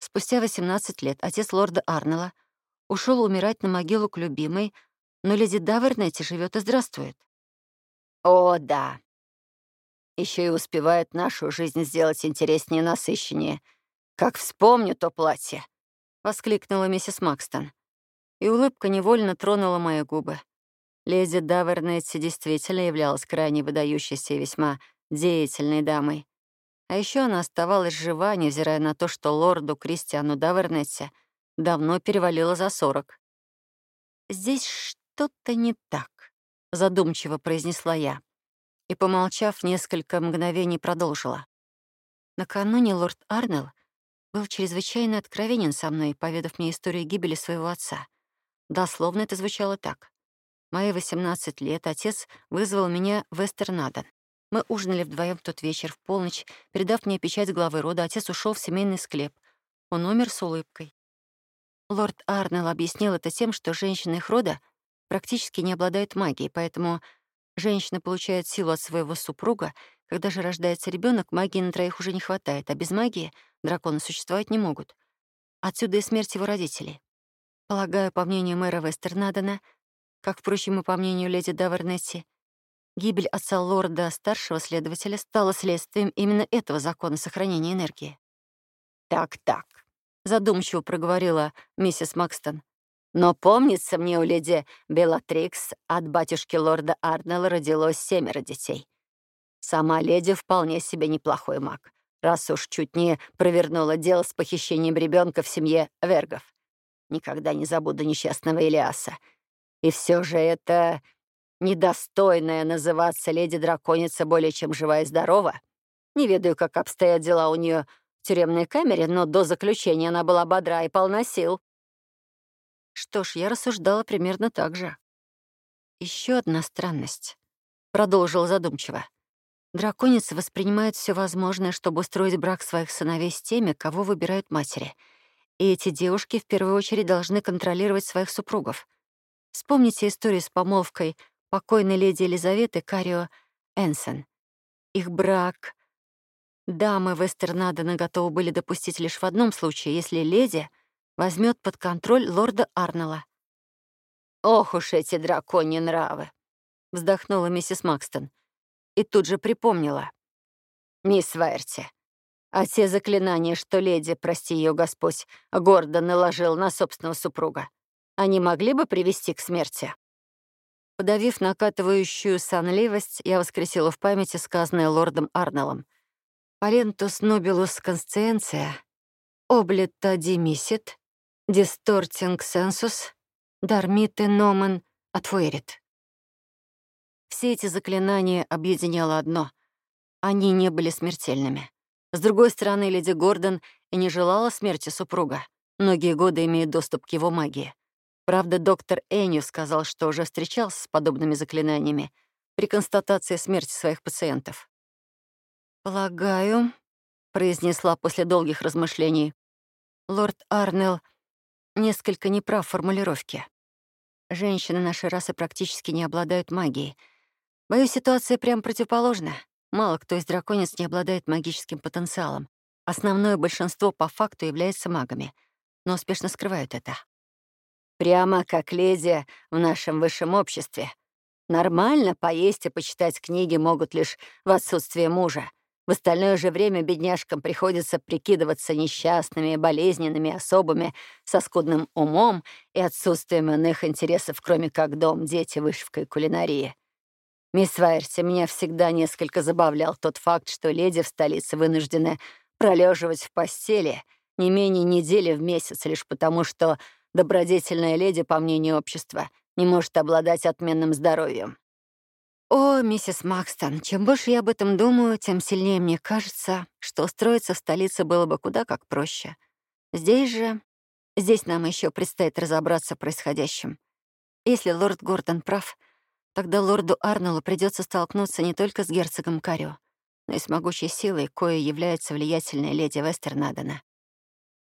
Спустя 18 лет отец лорда Арнелла ушел умирать на могилу к любимой, но леди Давернетти живет и здравствует. О, да. Еще и успевает нашу жизнь сделать интереснее и насыщеннее. «Как вспомню то платье!» — воскликнула миссис Макстон. И улыбка невольно тронула мои губы. Леди Давернетти действительно являлась крайне выдающейся и весьма деятельной дамой. А еще она оставалась жива, невзирая на то, что лорду Кристиану Давернетти давно перевалило за сорок. «Здесь что-то не так», — задумчиво произнесла я. И, помолчав несколько мгновений, продолжила. Накануне лорд Арнелл был чрезвычайно откровенен со мной, поведав мне историю гибели своего отца. Дословно это звучало так. Мои 18 лет отец вызвал меня в Эстернаден. Мы ужинали вдвоем тот вечер, в полночь. Передав мне печать главы рода, отец ушел в семейный склеп. Он умер с улыбкой. Лорд Арнелл объяснил это тем, что женщины их рода практически не обладают магией, поэтому женщина получает силу от своего супруга. Когда же рождается ребенок, магии на троих уже не хватает, а без магии драконы существовать не могут. Отсюда и смерть его родителей. Полагаю, по мнению мэра Вестернадена, как, впрочем, и по мнению леди Давернесси, Гибель отца лорда, старшего следователя, стала следствием именно этого закона сохранения энергии. «Так-так», — задумчиво проговорила миссис Макстон. «Но помнится мне у леди Белатрикс от батюшки лорда Арнелла родилось семеро детей. Сама леди вполне себе неплохой маг, раз уж чуть не провернула дело с похищением ребенка в семье Вергов. Никогда не забуду несчастного Илиаса. И все же это недостойная называться леди-драконица более чем жива и здорова. Не ведаю, как обстоят дела у нее в тюремной камере, но до заключения она была бодра и полна сил. Что ж, я рассуждала примерно так же. Еще одна странность, — продолжил задумчиво. Драконицы воспринимают все возможное, чтобы устроить брак своих сыновей с теми, кого выбирают матери. И эти девушки в первую очередь должны контролировать своих супругов. Вспомните историю с помолвкой покойной леди Елизаветы Карио Энсон. Их брак дамы Вестернадена готовы были допустить лишь в одном случае, если леди возьмет под контроль лорда Арнелла. «Ох уж эти драконьи нравы!» — вздохнула миссис Макстон. И тут же припомнила. «Мисс Вайерти, а те заклинания, что леди, прости ее Господь, гордо наложил на собственного супруга, они могли бы привести к смерти?» Подавив накатывающую сонливость, я воскресила в памяти сказанное лордом Арнеллом. «Палентус нобилус консциенция, облита димисит, дистортинг сенсус, дармите номен отвуэрит». Все эти заклинания объединяло одно — они не были смертельными. С другой стороны, леди Гордон и не желала смерти супруга. Многие годы имеет доступ к его магии. Правда, доктор Энью сказал, что уже встречался с подобными заклинаниями при констатации смерти своих пациентов. «Полагаю», — произнесла после долгих размышлений, лорд Арнелл несколько неправ в формулировке. Женщины нашей расы практически не обладают магией. Боюсь, ситуация прям противоположна. Мало кто из драконец не обладает магическим потенциалом. Основное большинство по факту является магами, но успешно скрывают это. Прямо как леди в нашем высшем обществе. Нормально поесть и почитать книги могут лишь в отсутствие мужа. В остальное же время бедняжкам приходится прикидываться несчастными, болезненными особами со скудным умом и отсутствием иных интересов, кроме как дом, дети, вышивка и кулинария. Мисс Вайерти, меня всегда несколько забавлял тот факт, что леди в столице вынуждены пролеживать в постели не менее недели в месяц лишь потому, что добродетельная леди, по мнению общества, не может обладать отменным здоровьем. О, миссис Макстон, чем больше я об этом думаю, тем сильнее мне кажется, что устроиться в столице было бы куда как проще. Здесь же... Здесь нам еще предстоит разобраться в происходящем. Если лорд Гордон прав, тогда лорду Арнеллу придется столкнуться не только с герцогом Карио, но и с могучей силой, коей является влиятельная леди Вестернадена.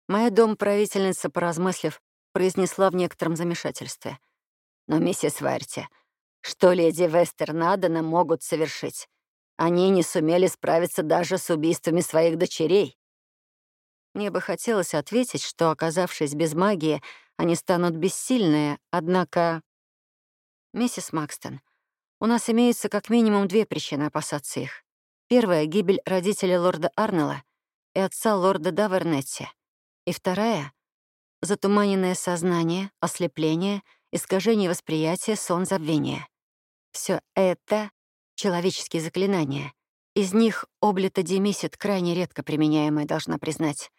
Моя домправительница, поразмыслив, произнесла в некотором замешательстве. «Но, миссис Варти, что леди Вестернадена могут совершить? Они не сумели справиться даже с убийствами своих дочерей». Мне бы хотелось ответить, что, оказавшись без магии, они станут бессильные, однако... Миссис Макстон, у нас имеются как минимум две причины опасаться их. Первая — гибель родителей лорда Арнелла. и отца лорда Давернетти. И вторая — затуманенное сознание, ослепление, искажение восприятия, сон забвения. Все это — человеческие заклинания. Из них облито демисит крайне редко применяемое, должна признать.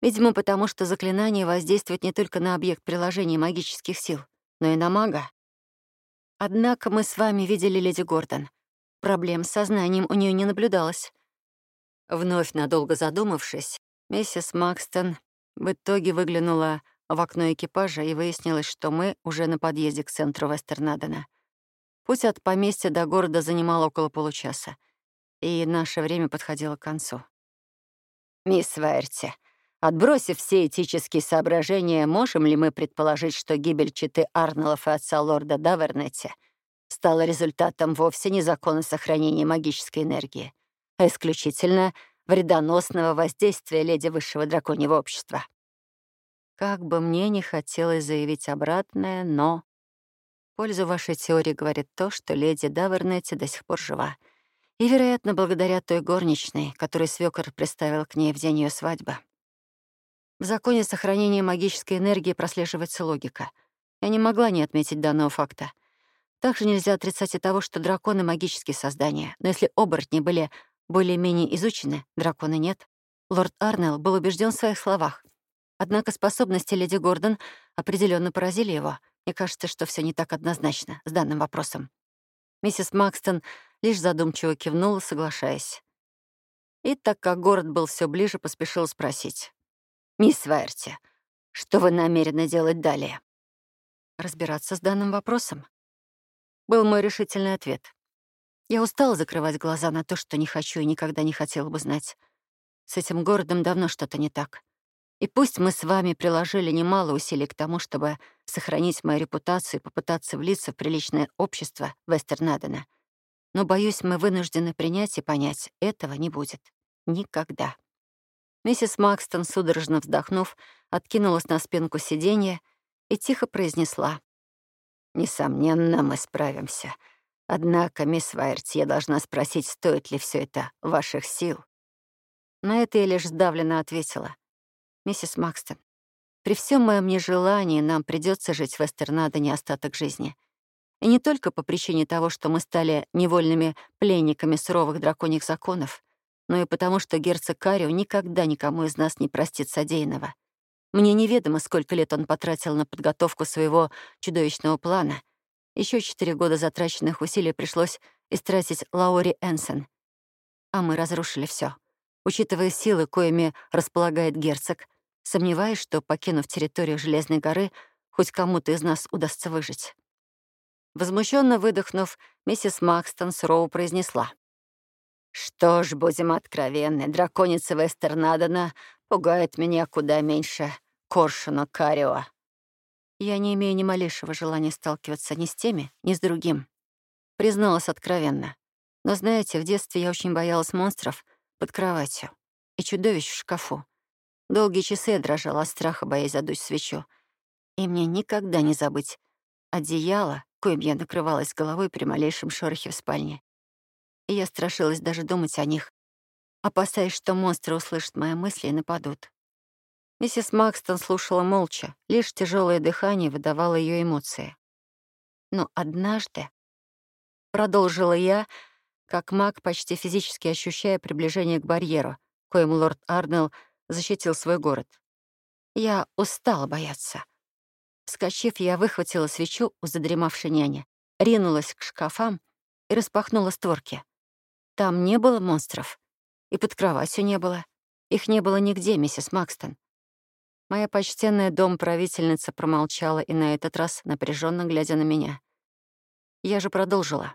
Видимо, потому что заклинание воздействует не только на объект приложения магических сил, но и на мага. Однако мы с вами видели леди Гордон. Проблем с сознанием у нее не наблюдалось. Вновь надолго задумавшись, миссис Макстон в итоге выглянула в окно экипажа и выяснилось, что мы уже на подъезде к центру Вестернадена. Путь от поместья до города занимал около получаса, и наше время подходило к концу. «Мисс Вайерти, отбросив все этические соображения, можем ли мы предположить, что гибель читы Арнеллов и отца лорда Давернетти стала результатом вовсе не закона сохранения магической энергии, а исключительно вредоносного воздействия леди высшего драконьего общества?» Как бы мне не хотелось заявить обратное, но... В пользу вашей теории говорит то, что леди Давернетти до сих пор жива. И, вероятно, благодаря той горничной, которую свёкор приставил к ней в день ее свадьбы. В законе сохранения магической энергии прослеживается логика. Я не могла не отметить данного факта. Также нельзя отрицать и того, что драконы — магические создания. Но если оборотни были более-менее изучены, драконы нет. Лорд Арнелл был убежден в своих словах. Однако способности леди Гордон определенно поразили его. Мне кажется, что все не так однозначно с данным вопросом. Миссис Макстон лишь задумчиво кивнула, соглашаясь. И так как город был все ближе, поспешил спросить. «Мисс Вайерти, что вы намерены делать далее?» «Разбираться с данным вопросом?» Был мой решительный ответ. Я устала закрывать глаза на то, что не хочу и никогда не хотела бы знать. С этим городом давно что-то не так. И пусть мы с вами приложили немало усилий к тому, чтобы сохранить мою репутацию и попытаться влиться в приличное общество Вестернадена, но, боюсь, мы вынуждены принять и понять, этого не будет. Никогда. Миссис Макстон, судорожно вздохнув, откинулась на спинку сиденья и тихо произнесла. «Несомненно, мы справимся. Однако, мисс Вайерти, я должна спросить, стоит ли все это ваших сил?» На это я лишь сдавленно ответила миссис Макстон, при всем моем нежелании нам придется жить в Вестернадоне остаток жизни. И не только по причине того, что мы стали невольными пленниками суровых драконьих законов, но и потому, что герцог Карио никогда никому из нас не простит содеянного. Мне неведомо, сколько лет он потратил на подготовку своего чудовищного плана. Еще четыре года затраченных усилий пришлось истратить Лаури Энсон. А мы разрушили все. Учитывая силы, коими располагает герцог, сомневаюсь, что, покинув территорию Железной горы, хоть кому-то из нас удастся выжить. Возмущенно выдохнув, миссис Макстон сурово произнесла. «Что ж, будем откровенны, драконица Вестернадена пугает меня куда меньше Коршуна Карио». Я не имею ни малейшего желания сталкиваться ни с теми, ни с другим. Призналась откровенно. Но знаете, в детстве я очень боялась монстров, под кроватью и чудовищ в шкафу. Долгие часы я дрожала от страха, боясь задуть свечу. И мне никогда не забыть одеяло, коим я накрывалась головой при малейшем шорохе в спальне. И я страшилась даже думать о них, опасаясь, что монстры услышат мои мысли и нападут. Миссис Макстон слушала молча, лишь тяжелое дыхание выдавало ее эмоции. Но однажды, продолжила я, как маг, почти физически ощущая приближение к барьеру, коим лорд Арнелл защитил свой город. Я устала бояться. Вскочив, я выхватила свечу у задремавшей няни, ринулась к шкафам и распахнула створки. Там не было монстров. И под кроватью не было. Их не было нигде, миссис Макстон. Моя почтенная дом-правительница промолчала и на этот раз напряженно глядя на меня. Я же продолжила.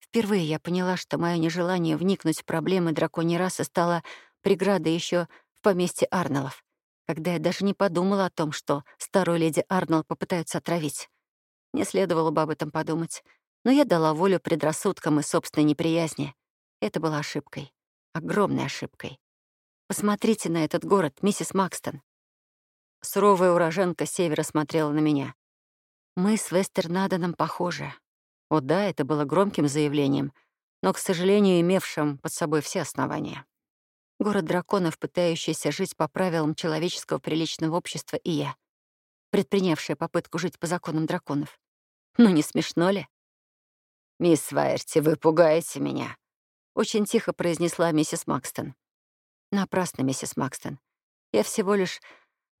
Впервые я поняла, что мое нежелание вникнуть в проблемы драконьей расы стало преградой еще в поместье Арнеллов, когда я даже не подумала о том, что старую леди Арнелл попытаются отравить. Не следовало бы об этом подумать, но я дала волю предрассудкам и собственной неприязни. Это была ошибкой, огромной ошибкой. Посмотрите на этот город, миссис Макстон. Суровая уроженка севера смотрела на меня. Мы с Вестернаденом похожи. О да, это было громким заявлением, но, к сожалению, имевшим под собой все основания. Город драконов, пытающийся жить по правилам человеческого приличного общества, и я, предпринявшая попытку жить по законам драконов. Ну, не смешно ли? «Мисс Вайерти, вы пугаете меня», — очень тихо произнесла миссис Макстон. Напрасно, миссис Макстон. Я всего лишь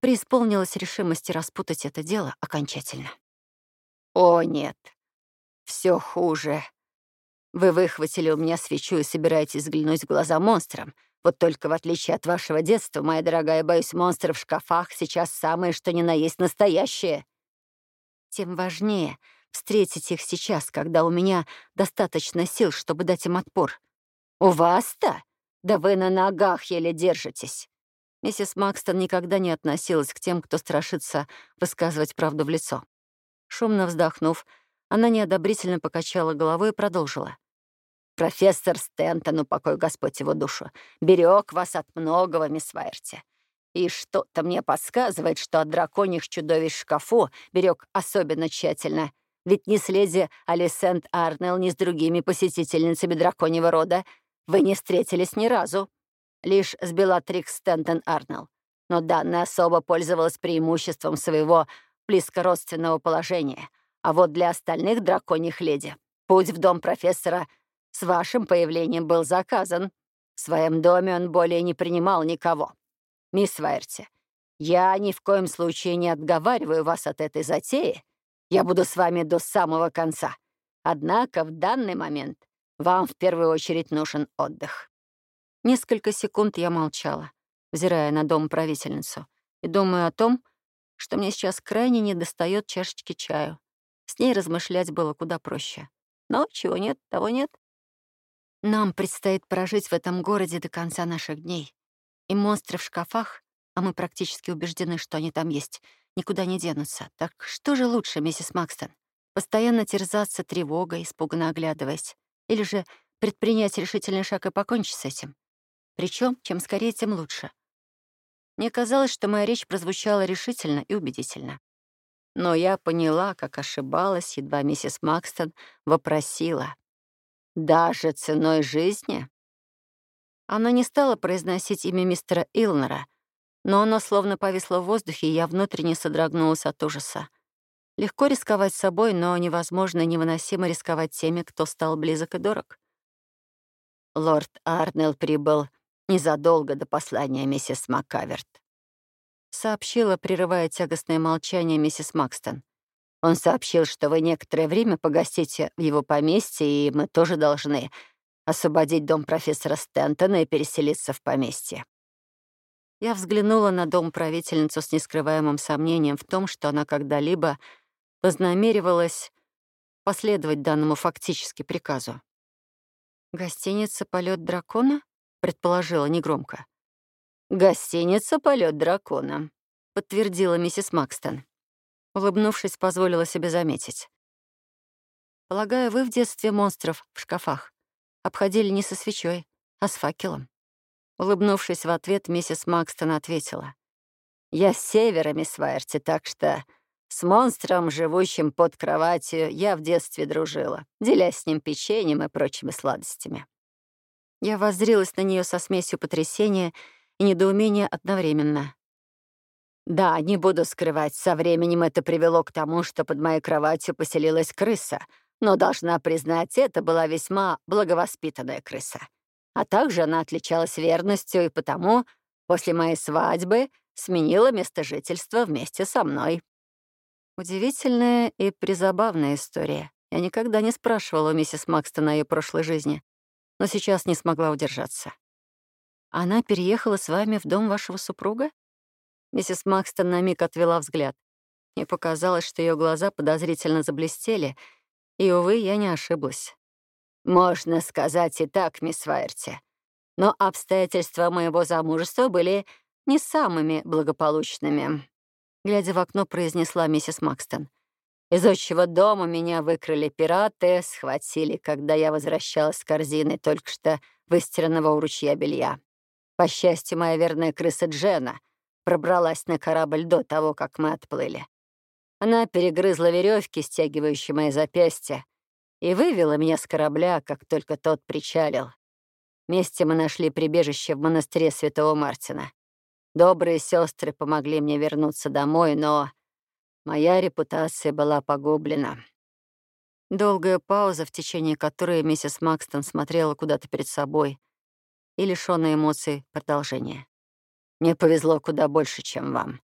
преисполнилась решимости распутать это дело окончательно. «О, нет, все хуже. Вы выхватили у меня свечу и собираетесь взглянуть в глаза монстрам. Вот только в отличие от вашего детства, моя дорогая, боюсь, монстры в шкафах сейчас самые, что ни на есть настоящие». Тем важнее встретить их сейчас, когда у меня достаточно сил, чтобы дать им отпор. «У вас-то? Да вы на ногах еле держитесь». Миссис Макстон никогда не относилась к тем, кто страшится высказывать правду в лицо. Шумно вздохнув, она неодобрительно покачала головой и продолжила. «Профессор Стентон, упокой Господь его душу, берег вас от многого, мисс Вайерти. И что-то мне подсказывает, что от драконьих чудовищ в шкафу берег особенно тщательно. Ведь ни с леди Алисент Арнелл, ни с другими посетительницами драконьего рода вы не встретились ни разу. Лишь с Белатрикс Стентон Арнелл. Но данная особа пользовалась преимуществом своего близкородственного положения. А вот для остальных драконьих леди путь в дом профессора с вашим появлением был заказан. В своем доме он более не принимал никого. Мисс Вайерти, я ни в коем случае не отговариваю вас от этой затеи. Я буду с вами до самого конца. Однако в данный момент вам в первую очередь нужен отдых». Несколько секунд я молчала, взирая на дом правительницу, и думаю о том, что мне сейчас крайне недостает чашечки чаю. С ней размышлять было куда проще. Но чего нет, того нет. Нам предстоит прожить в этом городе до конца наших дней. И монстры в шкафах, а мы практически убеждены, что они там есть, никуда не денутся. Так что же лучше, миссис Макстон? Постоянно терзаться тревогой, испуганно оглядываясь? Или же предпринять решительный шаг и покончить с этим? Причем, чем скорее, тем лучше. Мне казалось, что моя речь прозвучала решительно и убедительно. Но я поняла, как ошибалась, едва миссис Макстон вопросила. «Даже ценой жизни?» Она не стала произносить имя мистера Илнера, но оно словно повисло в воздухе, и я внутренне содрогнулась от ужаса. Легко рисковать собой, но невозможно невыносимо рисковать теми, кто стал близок и дорог. Лорд Арнелл прибыл незадолго до послания миссис Маккаверт. Сообщила, прерывая тягостное молчание миссис Макстон. Он сообщил, что вы некоторое время погостите в его поместье, и мы тоже должны освободить дом профессора Стентона и переселиться в поместье. Я взглянула на дом правительницу с нескрываемым сомнением в том, что она когда-либо вознамеривалась последовать данному фактически приказу. «Гостиница «Полет дракона»?» — предположила негромко. «Гостиница «Полет дракона», — подтвердила миссис Макстон. Улыбнувшись, позволила себе заметить. «Полагаю, вы в детстве монстров в шкафах обходили не со свечой, а с факелом. Улыбнувшись в ответ, миссис Макстон ответила. «Я с севера, мисс Вайерти, так что с монстром, живущим под кроватью, я в детстве дружила, делясь с ним печеньем и прочими сладостями». Я воззрилась на нее со смесью потрясения и недоумения одновременно. «Да, не буду скрывать, со временем это привело к тому, что под моей кроватью поселилась крыса, но, должна признать, это была весьма благовоспитанная крыса. А также она отличалась верностью и потому после моей свадьбы сменила место жительства вместе со мной. Удивительная и призабавная история. Я никогда не спрашивала у миссис Макстон о ее прошлой жизни, но сейчас не смогла удержаться. Она переехала с вами в дом вашего супруга? Миссис Макстон на миг отвела взгляд. Мне показалось, что ее глаза подозрительно заблестели — и, увы, я не ошиблась. «Можно сказать и так, мисс Вайерти. Но обстоятельства моего замужества были не самыми благополучными», — глядя в окно, произнесла миссис Макстон. «Из отчего дома меня выкрали пираты, схватили, когда я возвращалась с корзиной только что выстиранного у ручья белья. По счастью, моя верная крыса Джена пробралась на корабль до того, как мы отплыли. Она перегрызла веревки, стягивающие мои запястья, и вывела меня с корабля, как только тот причалил. Вместе мы нашли прибежище в монастыре Святого Мартина. Добрые сестры помогли мне вернуться домой, но моя репутация была погублена. Долгая пауза, в течение которой миссис Макстон смотрела куда-то перед собой, и лишённая эмоций продолжение. Мне повезло куда больше, чем вам.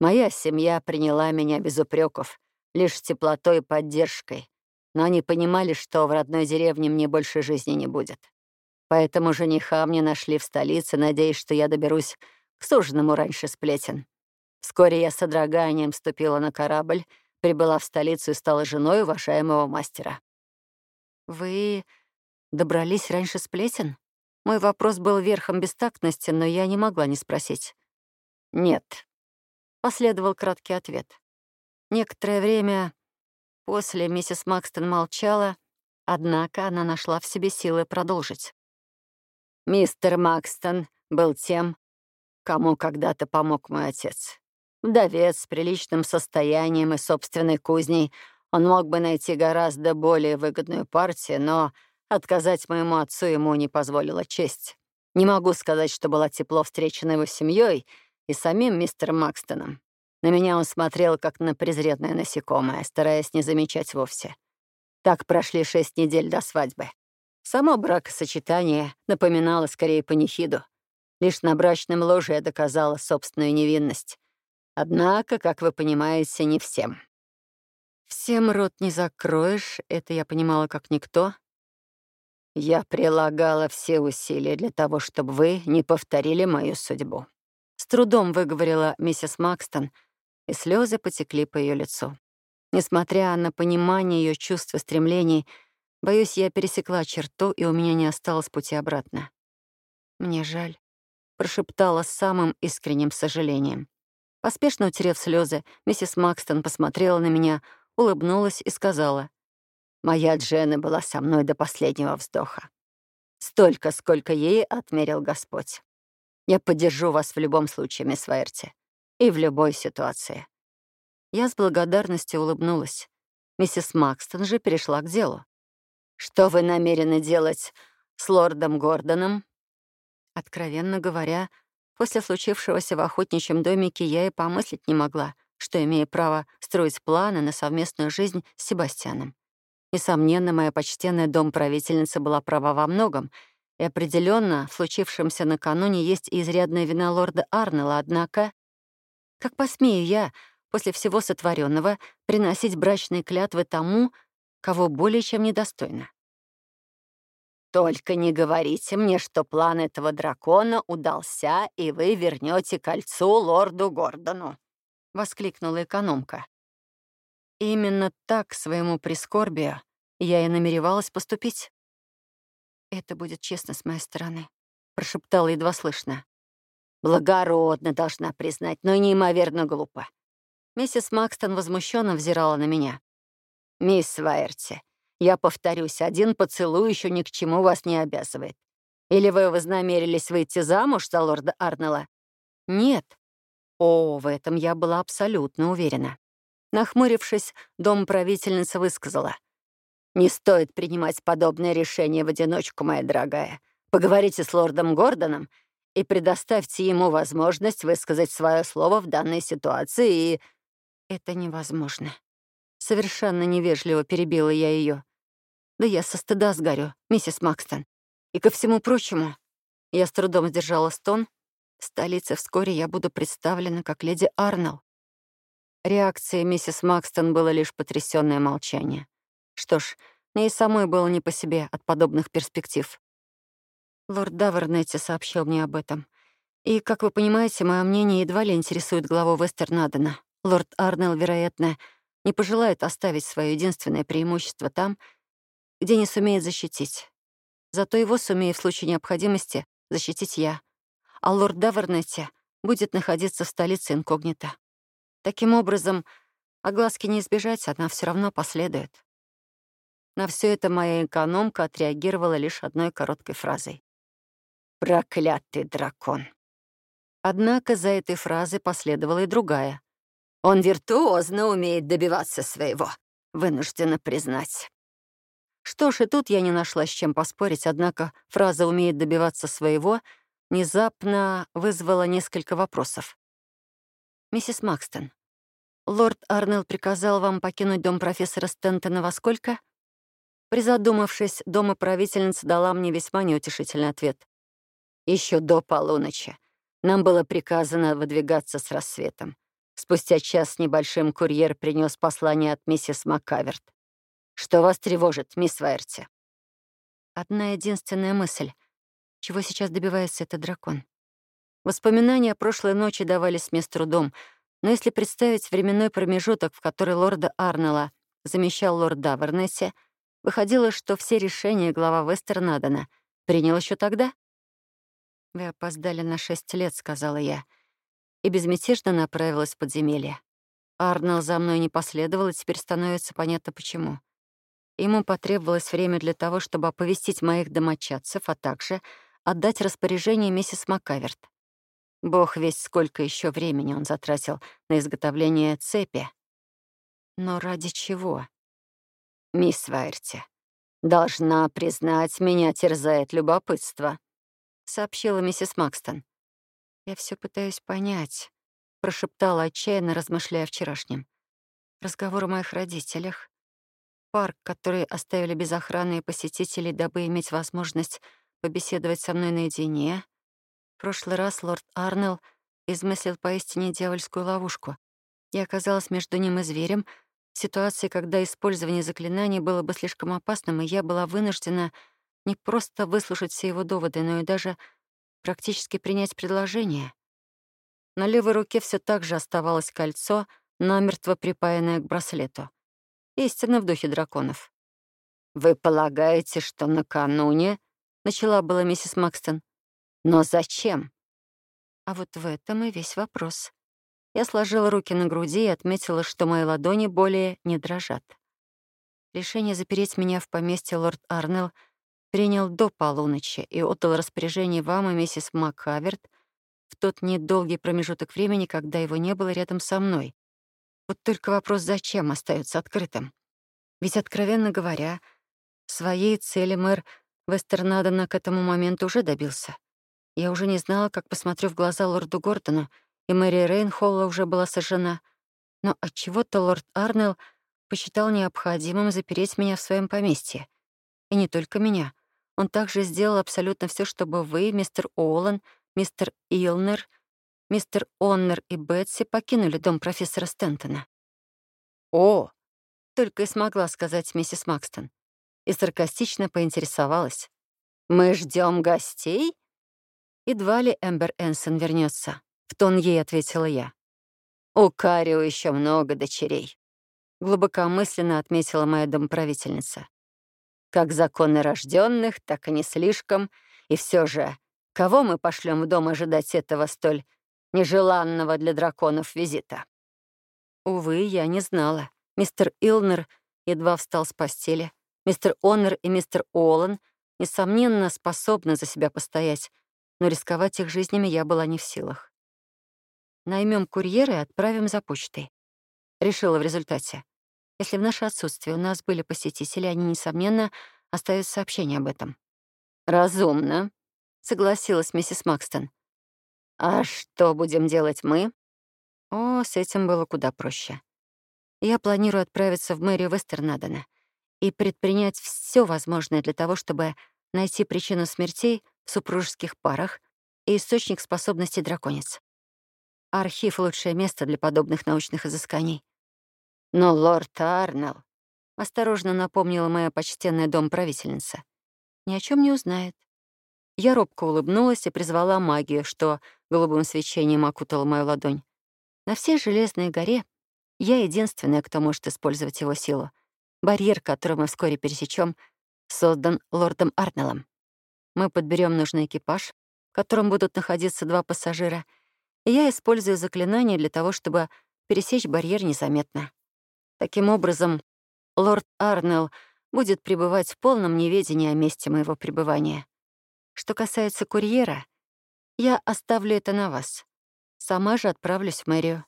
Моя семья приняла меня без упреков, лишь теплотой и поддержкой, но они понимали, что в родной деревне мне больше жизни не будет. Поэтому жениха мне нашли в столице, надеясь, что я доберусь к суженому раньше сплетен. Вскоре я с содроганием вступила на корабль, прибыла в столицу и стала женой уважаемого мастера. «Вы добрались раньше сплетен?» Мой вопрос был верхом бестактности, но я не могла не спросить. «Нет», — последовал краткий ответ. Некоторое время после миссис Макстон молчала, однако она нашла в себе силы продолжить. «Мистер Макстон был тем, кому когда-то помог мой отец. Вдовец с приличным состоянием и собственной кузней, он мог бы найти гораздо более выгодную партию, но отказать моему отцу ему не позволила честь. Не могу сказать, что была тепло встречена его семьей и самим мистером Макстоном. На меня он смотрел, как на презренное насекомое, стараясь не замечать вовсе. Так прошли шесть недель до свадьбы. Само бракосочетание напоминало скорее панихиду. Лишь на брачном ложе я доказала собственную невинность. Однако, как вы понимаете, не всем. Всем рот не закроешь, это я понимала как никто. Я прилагала все усилия для того, чтобы вы не повторили мою судьбу. С трудом выговорила миссис Макстон, и слезы потекли по ее лицу. Несмотря на понимание ее чувств и стремлений, боюсь, я пересекла черту, и у меня не осталось пути обратно. Мне жаль, прошептала с самым искренним сожалением. Поспешно утерев слезы, миссис Макстон посмотрела на меня, улыбнулась и сказала, «Моя Дженна была со мной до последнего вздоха. Столько, сколько ей отмерил Господь. Я поддержу вас в любом случае, мисс Вайерти, и в любой ситуации». Я с благодарностью улыбнулась. Миссис Макстон же перешла к делу. «Что вы намерены делать с лордом Гордоном?» Откровенно говоря, После случившегося в охотничьем домике я и помыслить не могла, что имею право строить планы на совместную жизнь с Себастьяном. Несомненно, моя почтенная дом-правительница была права во многом, и определенно в случившемся накануне есть и изрядная вина лорда Арнелла, однако... Как посмею я, после всего сотворенного, приносить брачные клятвы тому, кого более чем недостойно? Только не говорите мне, что план этого дракона удался, и вы вернете кольцо лорду Гордону», — воскликнула экономка. Именно так, к своему прискорбию, я и намеревалась поступить. «Это будет честно с моей стороны», — прошептала едва слышно. «Благородно, должна признать, но неимоверно глупо». Миссис Макстон возмущенно взирала на меня. «Мисс Вайерти, я повторюсь, один поцелуй еще ни к чему вас не обязывает. Или вы вознамерились выйти замуж за лорда Арнелла? Нет. О, в этом я была абсолютно уверена. Нахмурившись, дом правительница высказала. «Не стоит принимать подобное решение в одиночку, моя дорогая. Поговорите с лордом Гордоном и предоставьте ему возможность высказать свое слово в данной ситуации и...» «Это невозможно». Совершенно невежливо перебила я ее. Да я со стыда сгорю, миссис Макстон. И ко всему прочему, я с трудом сдержала стон. В столице вскоре я буду представлена как леди Арнелл. Реакцией миссис Макстон было лишь потрясённое молчание. Что ж, мне и самой было не по себе от подобных перспектив. Лорд Давернетти сообщил мне об этом. И, как вы понимаете, мое мнение едва ли интересует главу Вестернадена. Лорд Арнелл, вероятно, не пожелает оставить свое единственное преимущество там, где не сумеет защитить. Зато его сумею в случае необходимости защитить я. А лорд Давернетти будет находиться в столице инкогнито. Таким образом, огласки не избежать, она все равно последует. На все это моя экономка отреагировала лишь одной короткой фразой. «Проклятый дракон!» Однако за этой фразой последовала и другая. «Он виртуозно умеет добиваться своего, вынуждена признать». Что ж, и тут я не нашла с чем поспорить, однако фраза «умеет добиваться своего» внезапно вызвала несколько вопросов. «Миссис Макстон, лорд Арнелл приказал вам покинуть дом профессора Стентона во сколько?» Призадумавшись, домоправительница дала мне весьма неутешительный ответ. Еще до полуночи. Нам было приказано выдвигаться с рассветом. Спустя час небольшим курьер принес послание от миссис Маккаверт. Что вас тревожит, мисс Вайерти? Одна единственная мысль. Чего сейчас добивается этот дракон? Воспоминания о прошлой ночи давались мне с трудом, но если представить временной промежуток, в который лорда Арнелла замещал лорд Давернесси, выходило, что все решения глава Вестернадена принял еще тогда. «Вы опоздали на шесть лет», — сказала я, и безмятежно направилась в подземелье. Арнелл за мной не последовал, и теперь становится понятно, почему. Ему потребовалось время для того, чтобы оповестить моих домочадцев, а также отдать распоряжение миссис Макаверт. Бог весь сколько еще времени он затратил на изготовление цепи. Но ради чего? Мисс Вайерти, должна признать, меня терзает любопытство, сообщила миссис Макстон. Я все пытаюсь понять, прошептала отчаянно, размышляя о вчерашнем. Разговор о моих родителях, парк, который оставили без охраны и посетителей, дабы иметь возможность побеседовать со мной наедине. В прошлый раз лорд Арнелл измыслил поистине дьявольскую ловушку. Я оказалась между ним и зверем в ситуации, когда использование заклинаний было бы слишком опасным, и я была вынуждена не просто выслушать все его доводы, но и даже практически принять предложение. На левой руке все так же оставалось кольцо, намертво припаянное к браслету. Истинно в духе драконов. «Вы полагаете, что накануне...» — начала была миссис Макстон. «Но зачем?» А вот в этом и весь вопрос. Я сложила руки на груди и отметила, что мои ладони более не дрожат. Решение запереть меня в поместье лорд Арнелл принял до полуночи и отдал распоряжение вам и миссис Макхаверт в тот недолгий промежуток времени, когда его не было рядом со мной. Вот только вопрос «зачем» остается открытым. Ведь, откровенно говоря, своей цели мэр Вестернадена к этому моменту уже добился. Я уже не знала, как посмотрю в глаза лорду Гордону, и Мэри Рейнхолла уже была сожжена. Но отчего-то лорд Арнелл посчитал необходимым запереть меня в своем поместье. И не только меня. Он также сделал абсолютно все, чтобы вы, мистер Олан, мистер Илнер мистер Оннер и Бетси покинули дом профессора Стентона. «О!» — только и смогла сказать миссис Макстон. И саркастично поинтересовалась. «Мы ждем гостей?» Едва ли Эмбер Энсон вернется. в тон ей ответила я. «У Карио еще много дочерей», — глубокомысленно отметила моя домоправительница. «Как законы рожденных, так и не слишком. И все же, кого мы пошлем в дом ожидать этого столь нежеланного для драконов визита. Увы, я не знала. Мистер Илнер едва встал с постели. Мистер Оннер и мистер Олан, несомненно, способны за себя постоять, но рисковать их жизнями я была не в силах. Наймем курьера и отправим за почтой. Решила в результате. Если в наше отсутствие у нас были посетители, они, несомненно, оставят сообщение об этом. «Разумно», — согласилась миссис Макстон. «А что будем делать мы?» О, с этим было куда проще. Я планирую отправиться в мэрию Вестернадена и предпринять все возможное для того, чтобы найти причину смертей в супружеских парах и источник способностей драконец. Архив — лучшее место для подобных научных изысканий. Но лорд Арнелл, — осторожно напомнила моя почтенная дом-правительница, — ни о чем не узнает. Я робко улыбнулась и призвала магию, что голубым свечением окутала мою ладонь. На всей Железной горе я единственная, кто может использовать его силу. Барьер, который мы вскоре пересечем, создан лордом Арнеллом. Мы подберем нужный экипаж, в котором будут находиться два пассажира, и я использую заклинание для того, чтобы пересечь барьер незаметно. Таким образом, лорд Арнелл будет пребывать в полном неведении о месте моего пребывания. Что касается курьера, я оставлю это на вас. Сама же отправлюсь в мэрию».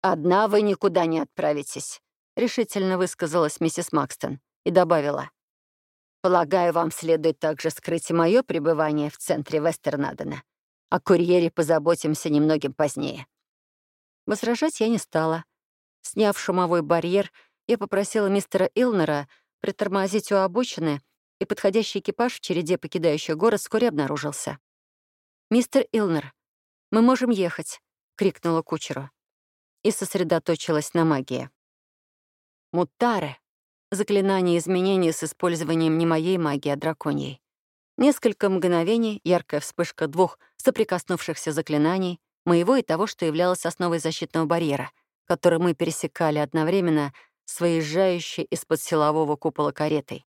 «Одна вы никуда не отправитесь», — решительно высказалась миссис Макстон и добавила. Полагаю, вам следует также скрыть мое пребывание в центре Вестернадена. О курьере позаботимся немногим позднее». Возражать я не стала. Сняв шумовой барьер, я попросила мистера Илнера притормозить у обочины, и подходящий экипаж в череде покидающих город вскоре обнаружился. «Мистер Илнер, мы можем ехать», — крикнула кучеру. И сосредоточилась на магии. «Мутаре» — заклинание изменения с использованием не моей магии, а драконьей. Несколько мгновений, яркая вспышка двух соприкоснувшихся заклинаний, моего и того, что являлось основой защитного барьера, который мы пересекали одновременно с выезжающей из-под силового купола каретой.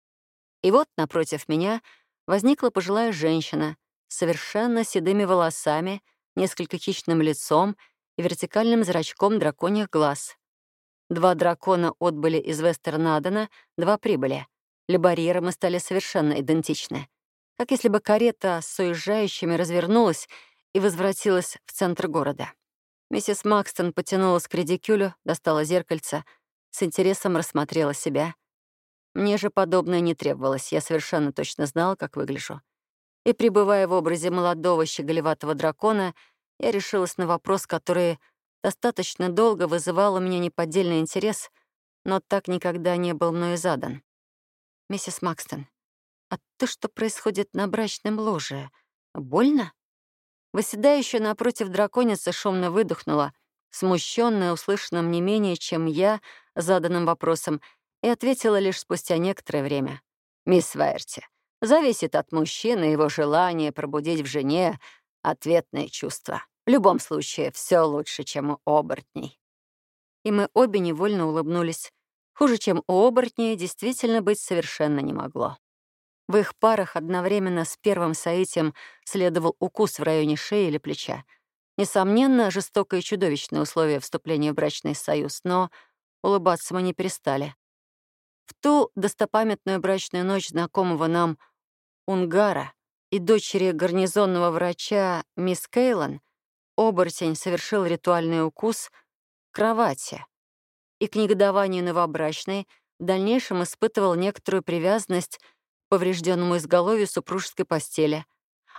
И вот напротив меня возникла пожилая женщина с совершенно седыми волосами, несколько хищным лицом и вертикальным зрачком драконьих глаз. Два дракона отбыли из Вестернадена, два прибыли. Для барьера мы стали совершенно идентичны. Как если бы карета с уезжающими развернулась и возвратилась в центр города. Миссис Макстон потянулась к редикюлю, достала зеркальце, с интересом рассмотрела себя. Мне же подобное не требовалось, я совершенно точно знала, как выгляжу. И, пребывая в образе молодого щеголеватого дракона, я решилась на вопрос, который достаточно долго вызывал у меня неподдельный интерес, но так никогда не был мною задан. «Миссис Макстон, а то, что происходит на брачном ложе, больно?» Выседающая напротив драконица шумно выдохнула, смущенная услышанным не менее, чем я, заданным вопросом, и ответила лишь спустя некоторое время. «Мисс Вайерти, зависит от мужчины его желания пробудить в жене ответные чувства. В любом случае, все лучше, чем у оборотней». И мы обе невольно улыбнулись. Хуже, чем у оборотней, действительно быть совершенно не могло. В их парах одновременно с первым соитием следовал укус в районе шеи или плеча. Несомненно, жестокое и чудовищное условие вступления в брачный союз, но улыбаться мы не перестали. В ту достопамятную брачную ночь знакомого нам Унгара и дочери гарнизонного врача мисс Кейлан оборотень совершил ритуальный укус кровати и к негодованию новобрачной в дальнейшем испытывал некоторую привязанность поврежденному изголовью супружеской постели.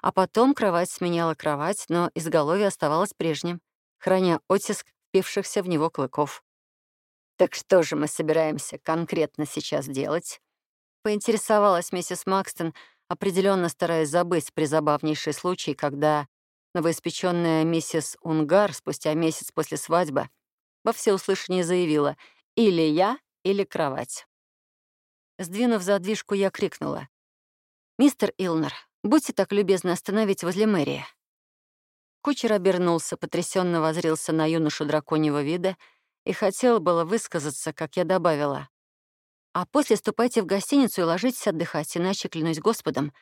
А потом кровать сменяла кровать, но изголовье оставалось прежним, храня оттиск впившихся в него клыков. «Так что же мы собираемся конкретно сейчас делать?» Поинтересовалась миссис Макстон, определенно стараясь забыть призабавнейший случай, когда новоиспеченная миссис Унгар спустя месяц после свадьбы во всеуслышание заявила «или я, или кровать». Сдвинув задвижку, я крикнула. «Мистер Илнер, будьте так любезны остановить возле мэрии». Кучер обернулся, потрясенно возрился на юношу драконьего вида и хотел было высказаться, как я добавила. «А после ступайте в гостиницу и ложитесь отдыхать, иначе, клянусь Господом,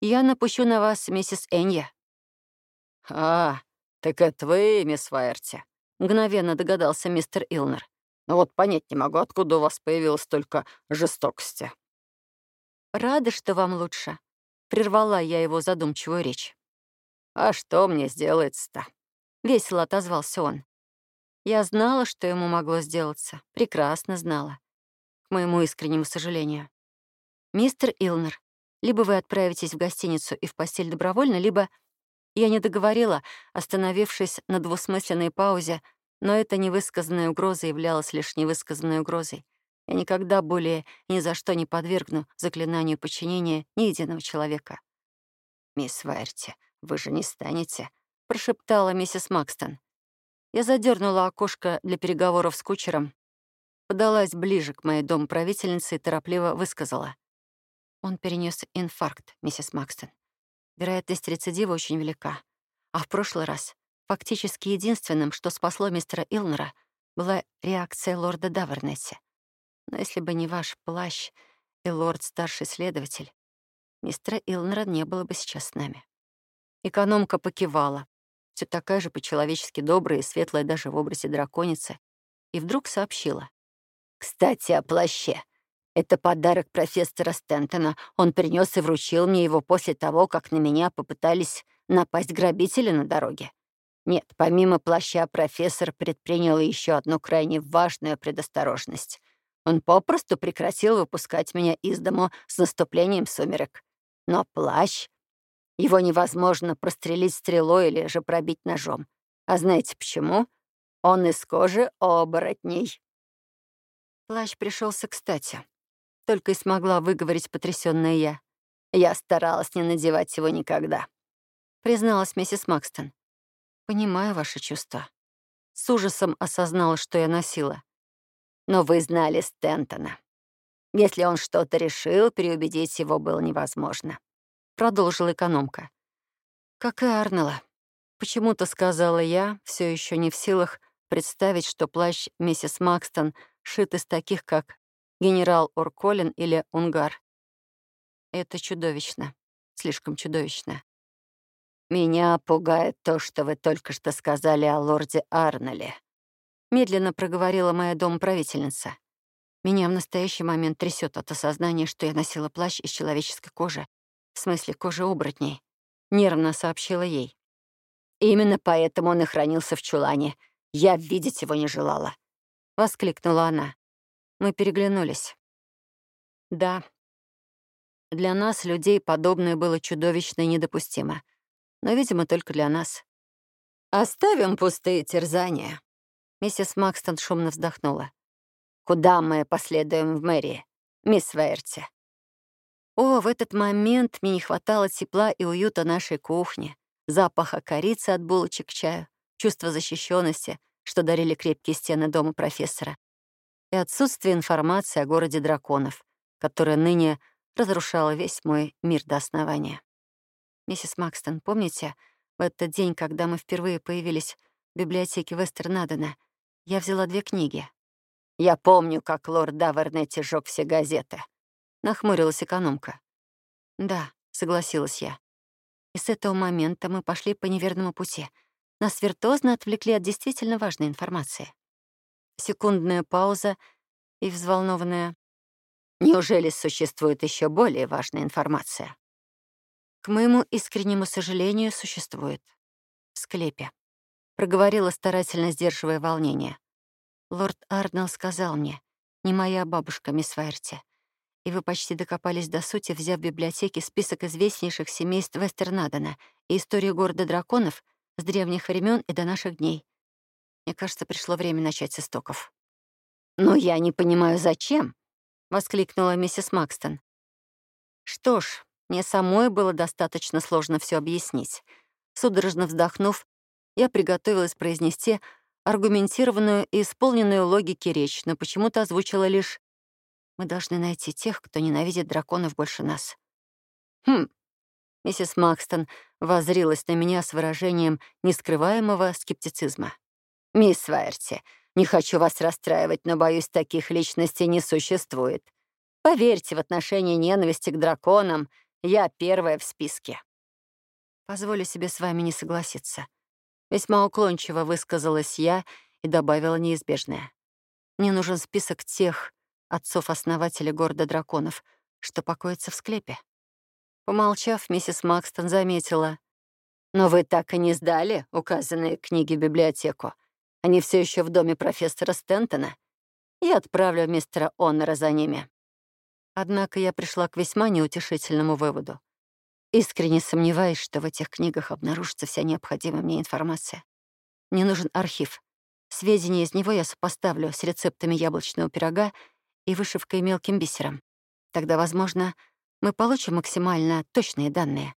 я напущу на вас миссис Энья». «А, так это вы, мисс Вайерти», — мгновенно догадался мистер Илнер. Но вот понять не могу, откуда у вас появилось столько жестокости». «Рада, что вам лучше», — прервала я его задумчивую речь. «А что мне сделается-то?» — весело отозвался он. Я знала, что ему могло сделаться, прекрасно знала, к моему искреннему сожалению. «Мистер Илнер, либо вы отправитесь в гостиницу и в постель добровольно, либо...» Я не договорила, остановившись на двусмысленной паузе, но эта невысказанная угроза являлась лишь невысказанной угрозой. Я никогда более ни за что не подвергну заклинанию подчинения ни единого человека. «Мисс Вайерти, вы же не станете?» — прошептала миссис Макстон. Я задернула окошко для переговоров с кучером, подалась ближе к моей домоправительнице и торопливо высказала. Он перенес инфаркт, миссис Макстон. Вероятность рецидива очень велика. А в прошлый раз Фактически единственным, что спасло мистера Илнера, была реакция лорда Давернесси. Но если бы не ваш плащ и лорд-старший следователь, мистера Илнера не было бы сейчас с нами. Экономка покивала, все такая же по-человечески добрая и светлая даже в образе драконицы, и вдруг сообщила. «Кстати, о плаще. Это подарок профессора Стентона. Он принес и вручил мне его после того, как на меня попытались напасть грабители на дороге. Нет, помимо плаща профессор предпринял еще одну крайне важную предосторожность. Он попросту прекратил выпускать меня из дому с наступлением сумерек. Но плащ... Его невозможно прострелить стрелой или же пробить ножом. А знаете почему? Он из кожи оборотней. Плащ пришелся кстати. Только и смогла выговорить потрясённая я. Я старалась не надевать его никогда. Призналась миссис Макстон. Понимаю ваши чувства. С ужасом осознала, что я носила. Но вы знали Стентона. Если он что-то решил, переубедить его было невозможно. Продолжила экономка. Как и Арнелла. Почему-то сказала я, все еще не в силах представить, что плащ миссис Макстон шит из таких, как генерал Орколин или Унгар. Это чудовищно. Слишком чудовищно. «Меня пугает то, что вы только что сказали о лорде Арнеле», — медленно проговорила моя домоправительница. Меня в настоящий момент трясет от осознания, что я носила плащ из человеческой кожи, в смысле кожи оборотней. Нервно сообщила ей. Именно поэтому он и хранился в чулане. Я видеть его не желала. Воскликнула она. Мы переглянулись. Да, для нас, людей, подобное было чудовищно и недопустимо. Но, видимо, только для нас. «Оставим пустые терзания», — миссис Макстон шумно вздохнула. «Куда мы последуем в мэрии, мисс Вейерти?» О, в этот момент мне не хватало тепла и уюта нашей кухни запаха корицы от булочек к чаю, чувство защищенности, что дарили крепкие стены дома профессора, и отсутствие информации о городе драконов, которая ныне разрушала весь мой мир до основания. Миссис Макстон, помните, в этот день, когда мы впервые появились в библиотеке Вестернадена, я взяла две книги. «Я помню, как лорд Давернетти жёг все газеты», — нахмурилась экономка. «Да», — согласилась я. И с этого момента мы пошли по неверному пути. Нас виртуозно отвлекли от действительно важной информации. Секундная пауза и взволнованная. Неужели существует еще более важная информация? К моему искреннему сожалению, существует. В склепе. Проговорила, старательно сдерживая волнение. Лорд Арднелл сказал мне, не моя бабушка, мисс Вайерти и вы почти докопались до сути, взяв в библиотеке список известнейших семейств Вестернадена и историю города драконов с древних времен и до наших дней. Мне кажется, пришло время начать с истоков. «Но я не понимаю, зачем?» — воскликнула миссис Макстон. Что ж, мне самой было достаточно сложно все объяснить. Судорожно вздохнув, я приготовилась произнести аргументированную и исполненную логики речь, но почему-то озвучила лишь мы должны найти тех, кто ненавидит драконов больше нас. Хм. Миссис Макстон воззрилась на меня с выражением нескрываемого скептицизма. «Мисс Вайерти, не хочу вас расстраивать, но, боюсь, таких личностей не существует. Поверьте, в отношении ненависти к драконам я первая в списке». «Позволю себе с вами не согласиться». Весьма уклончиво высказалась я и добавила неизбежное. «Мне нужен список тех, отцов-основателей города драконов, что покоится в склепе. Помолчав, миссис Макстон заметила. «Но вы так и не сдали указанные книги библиотеку. Они все еще в доме профессора Стентона. Я отправлю мистера Оннера за ними». Однако я пришла к весьма неутешительному выводу. Искренне сомневаюсь, что в этих книгах обнаружится вся необходимая мне информация. Мне нужен архив. Сведения из него я сопоставлю с рецептами яблочного пирога и вышивкой мелким бисером. Тогда, возможно, мы получим максимально точные данные.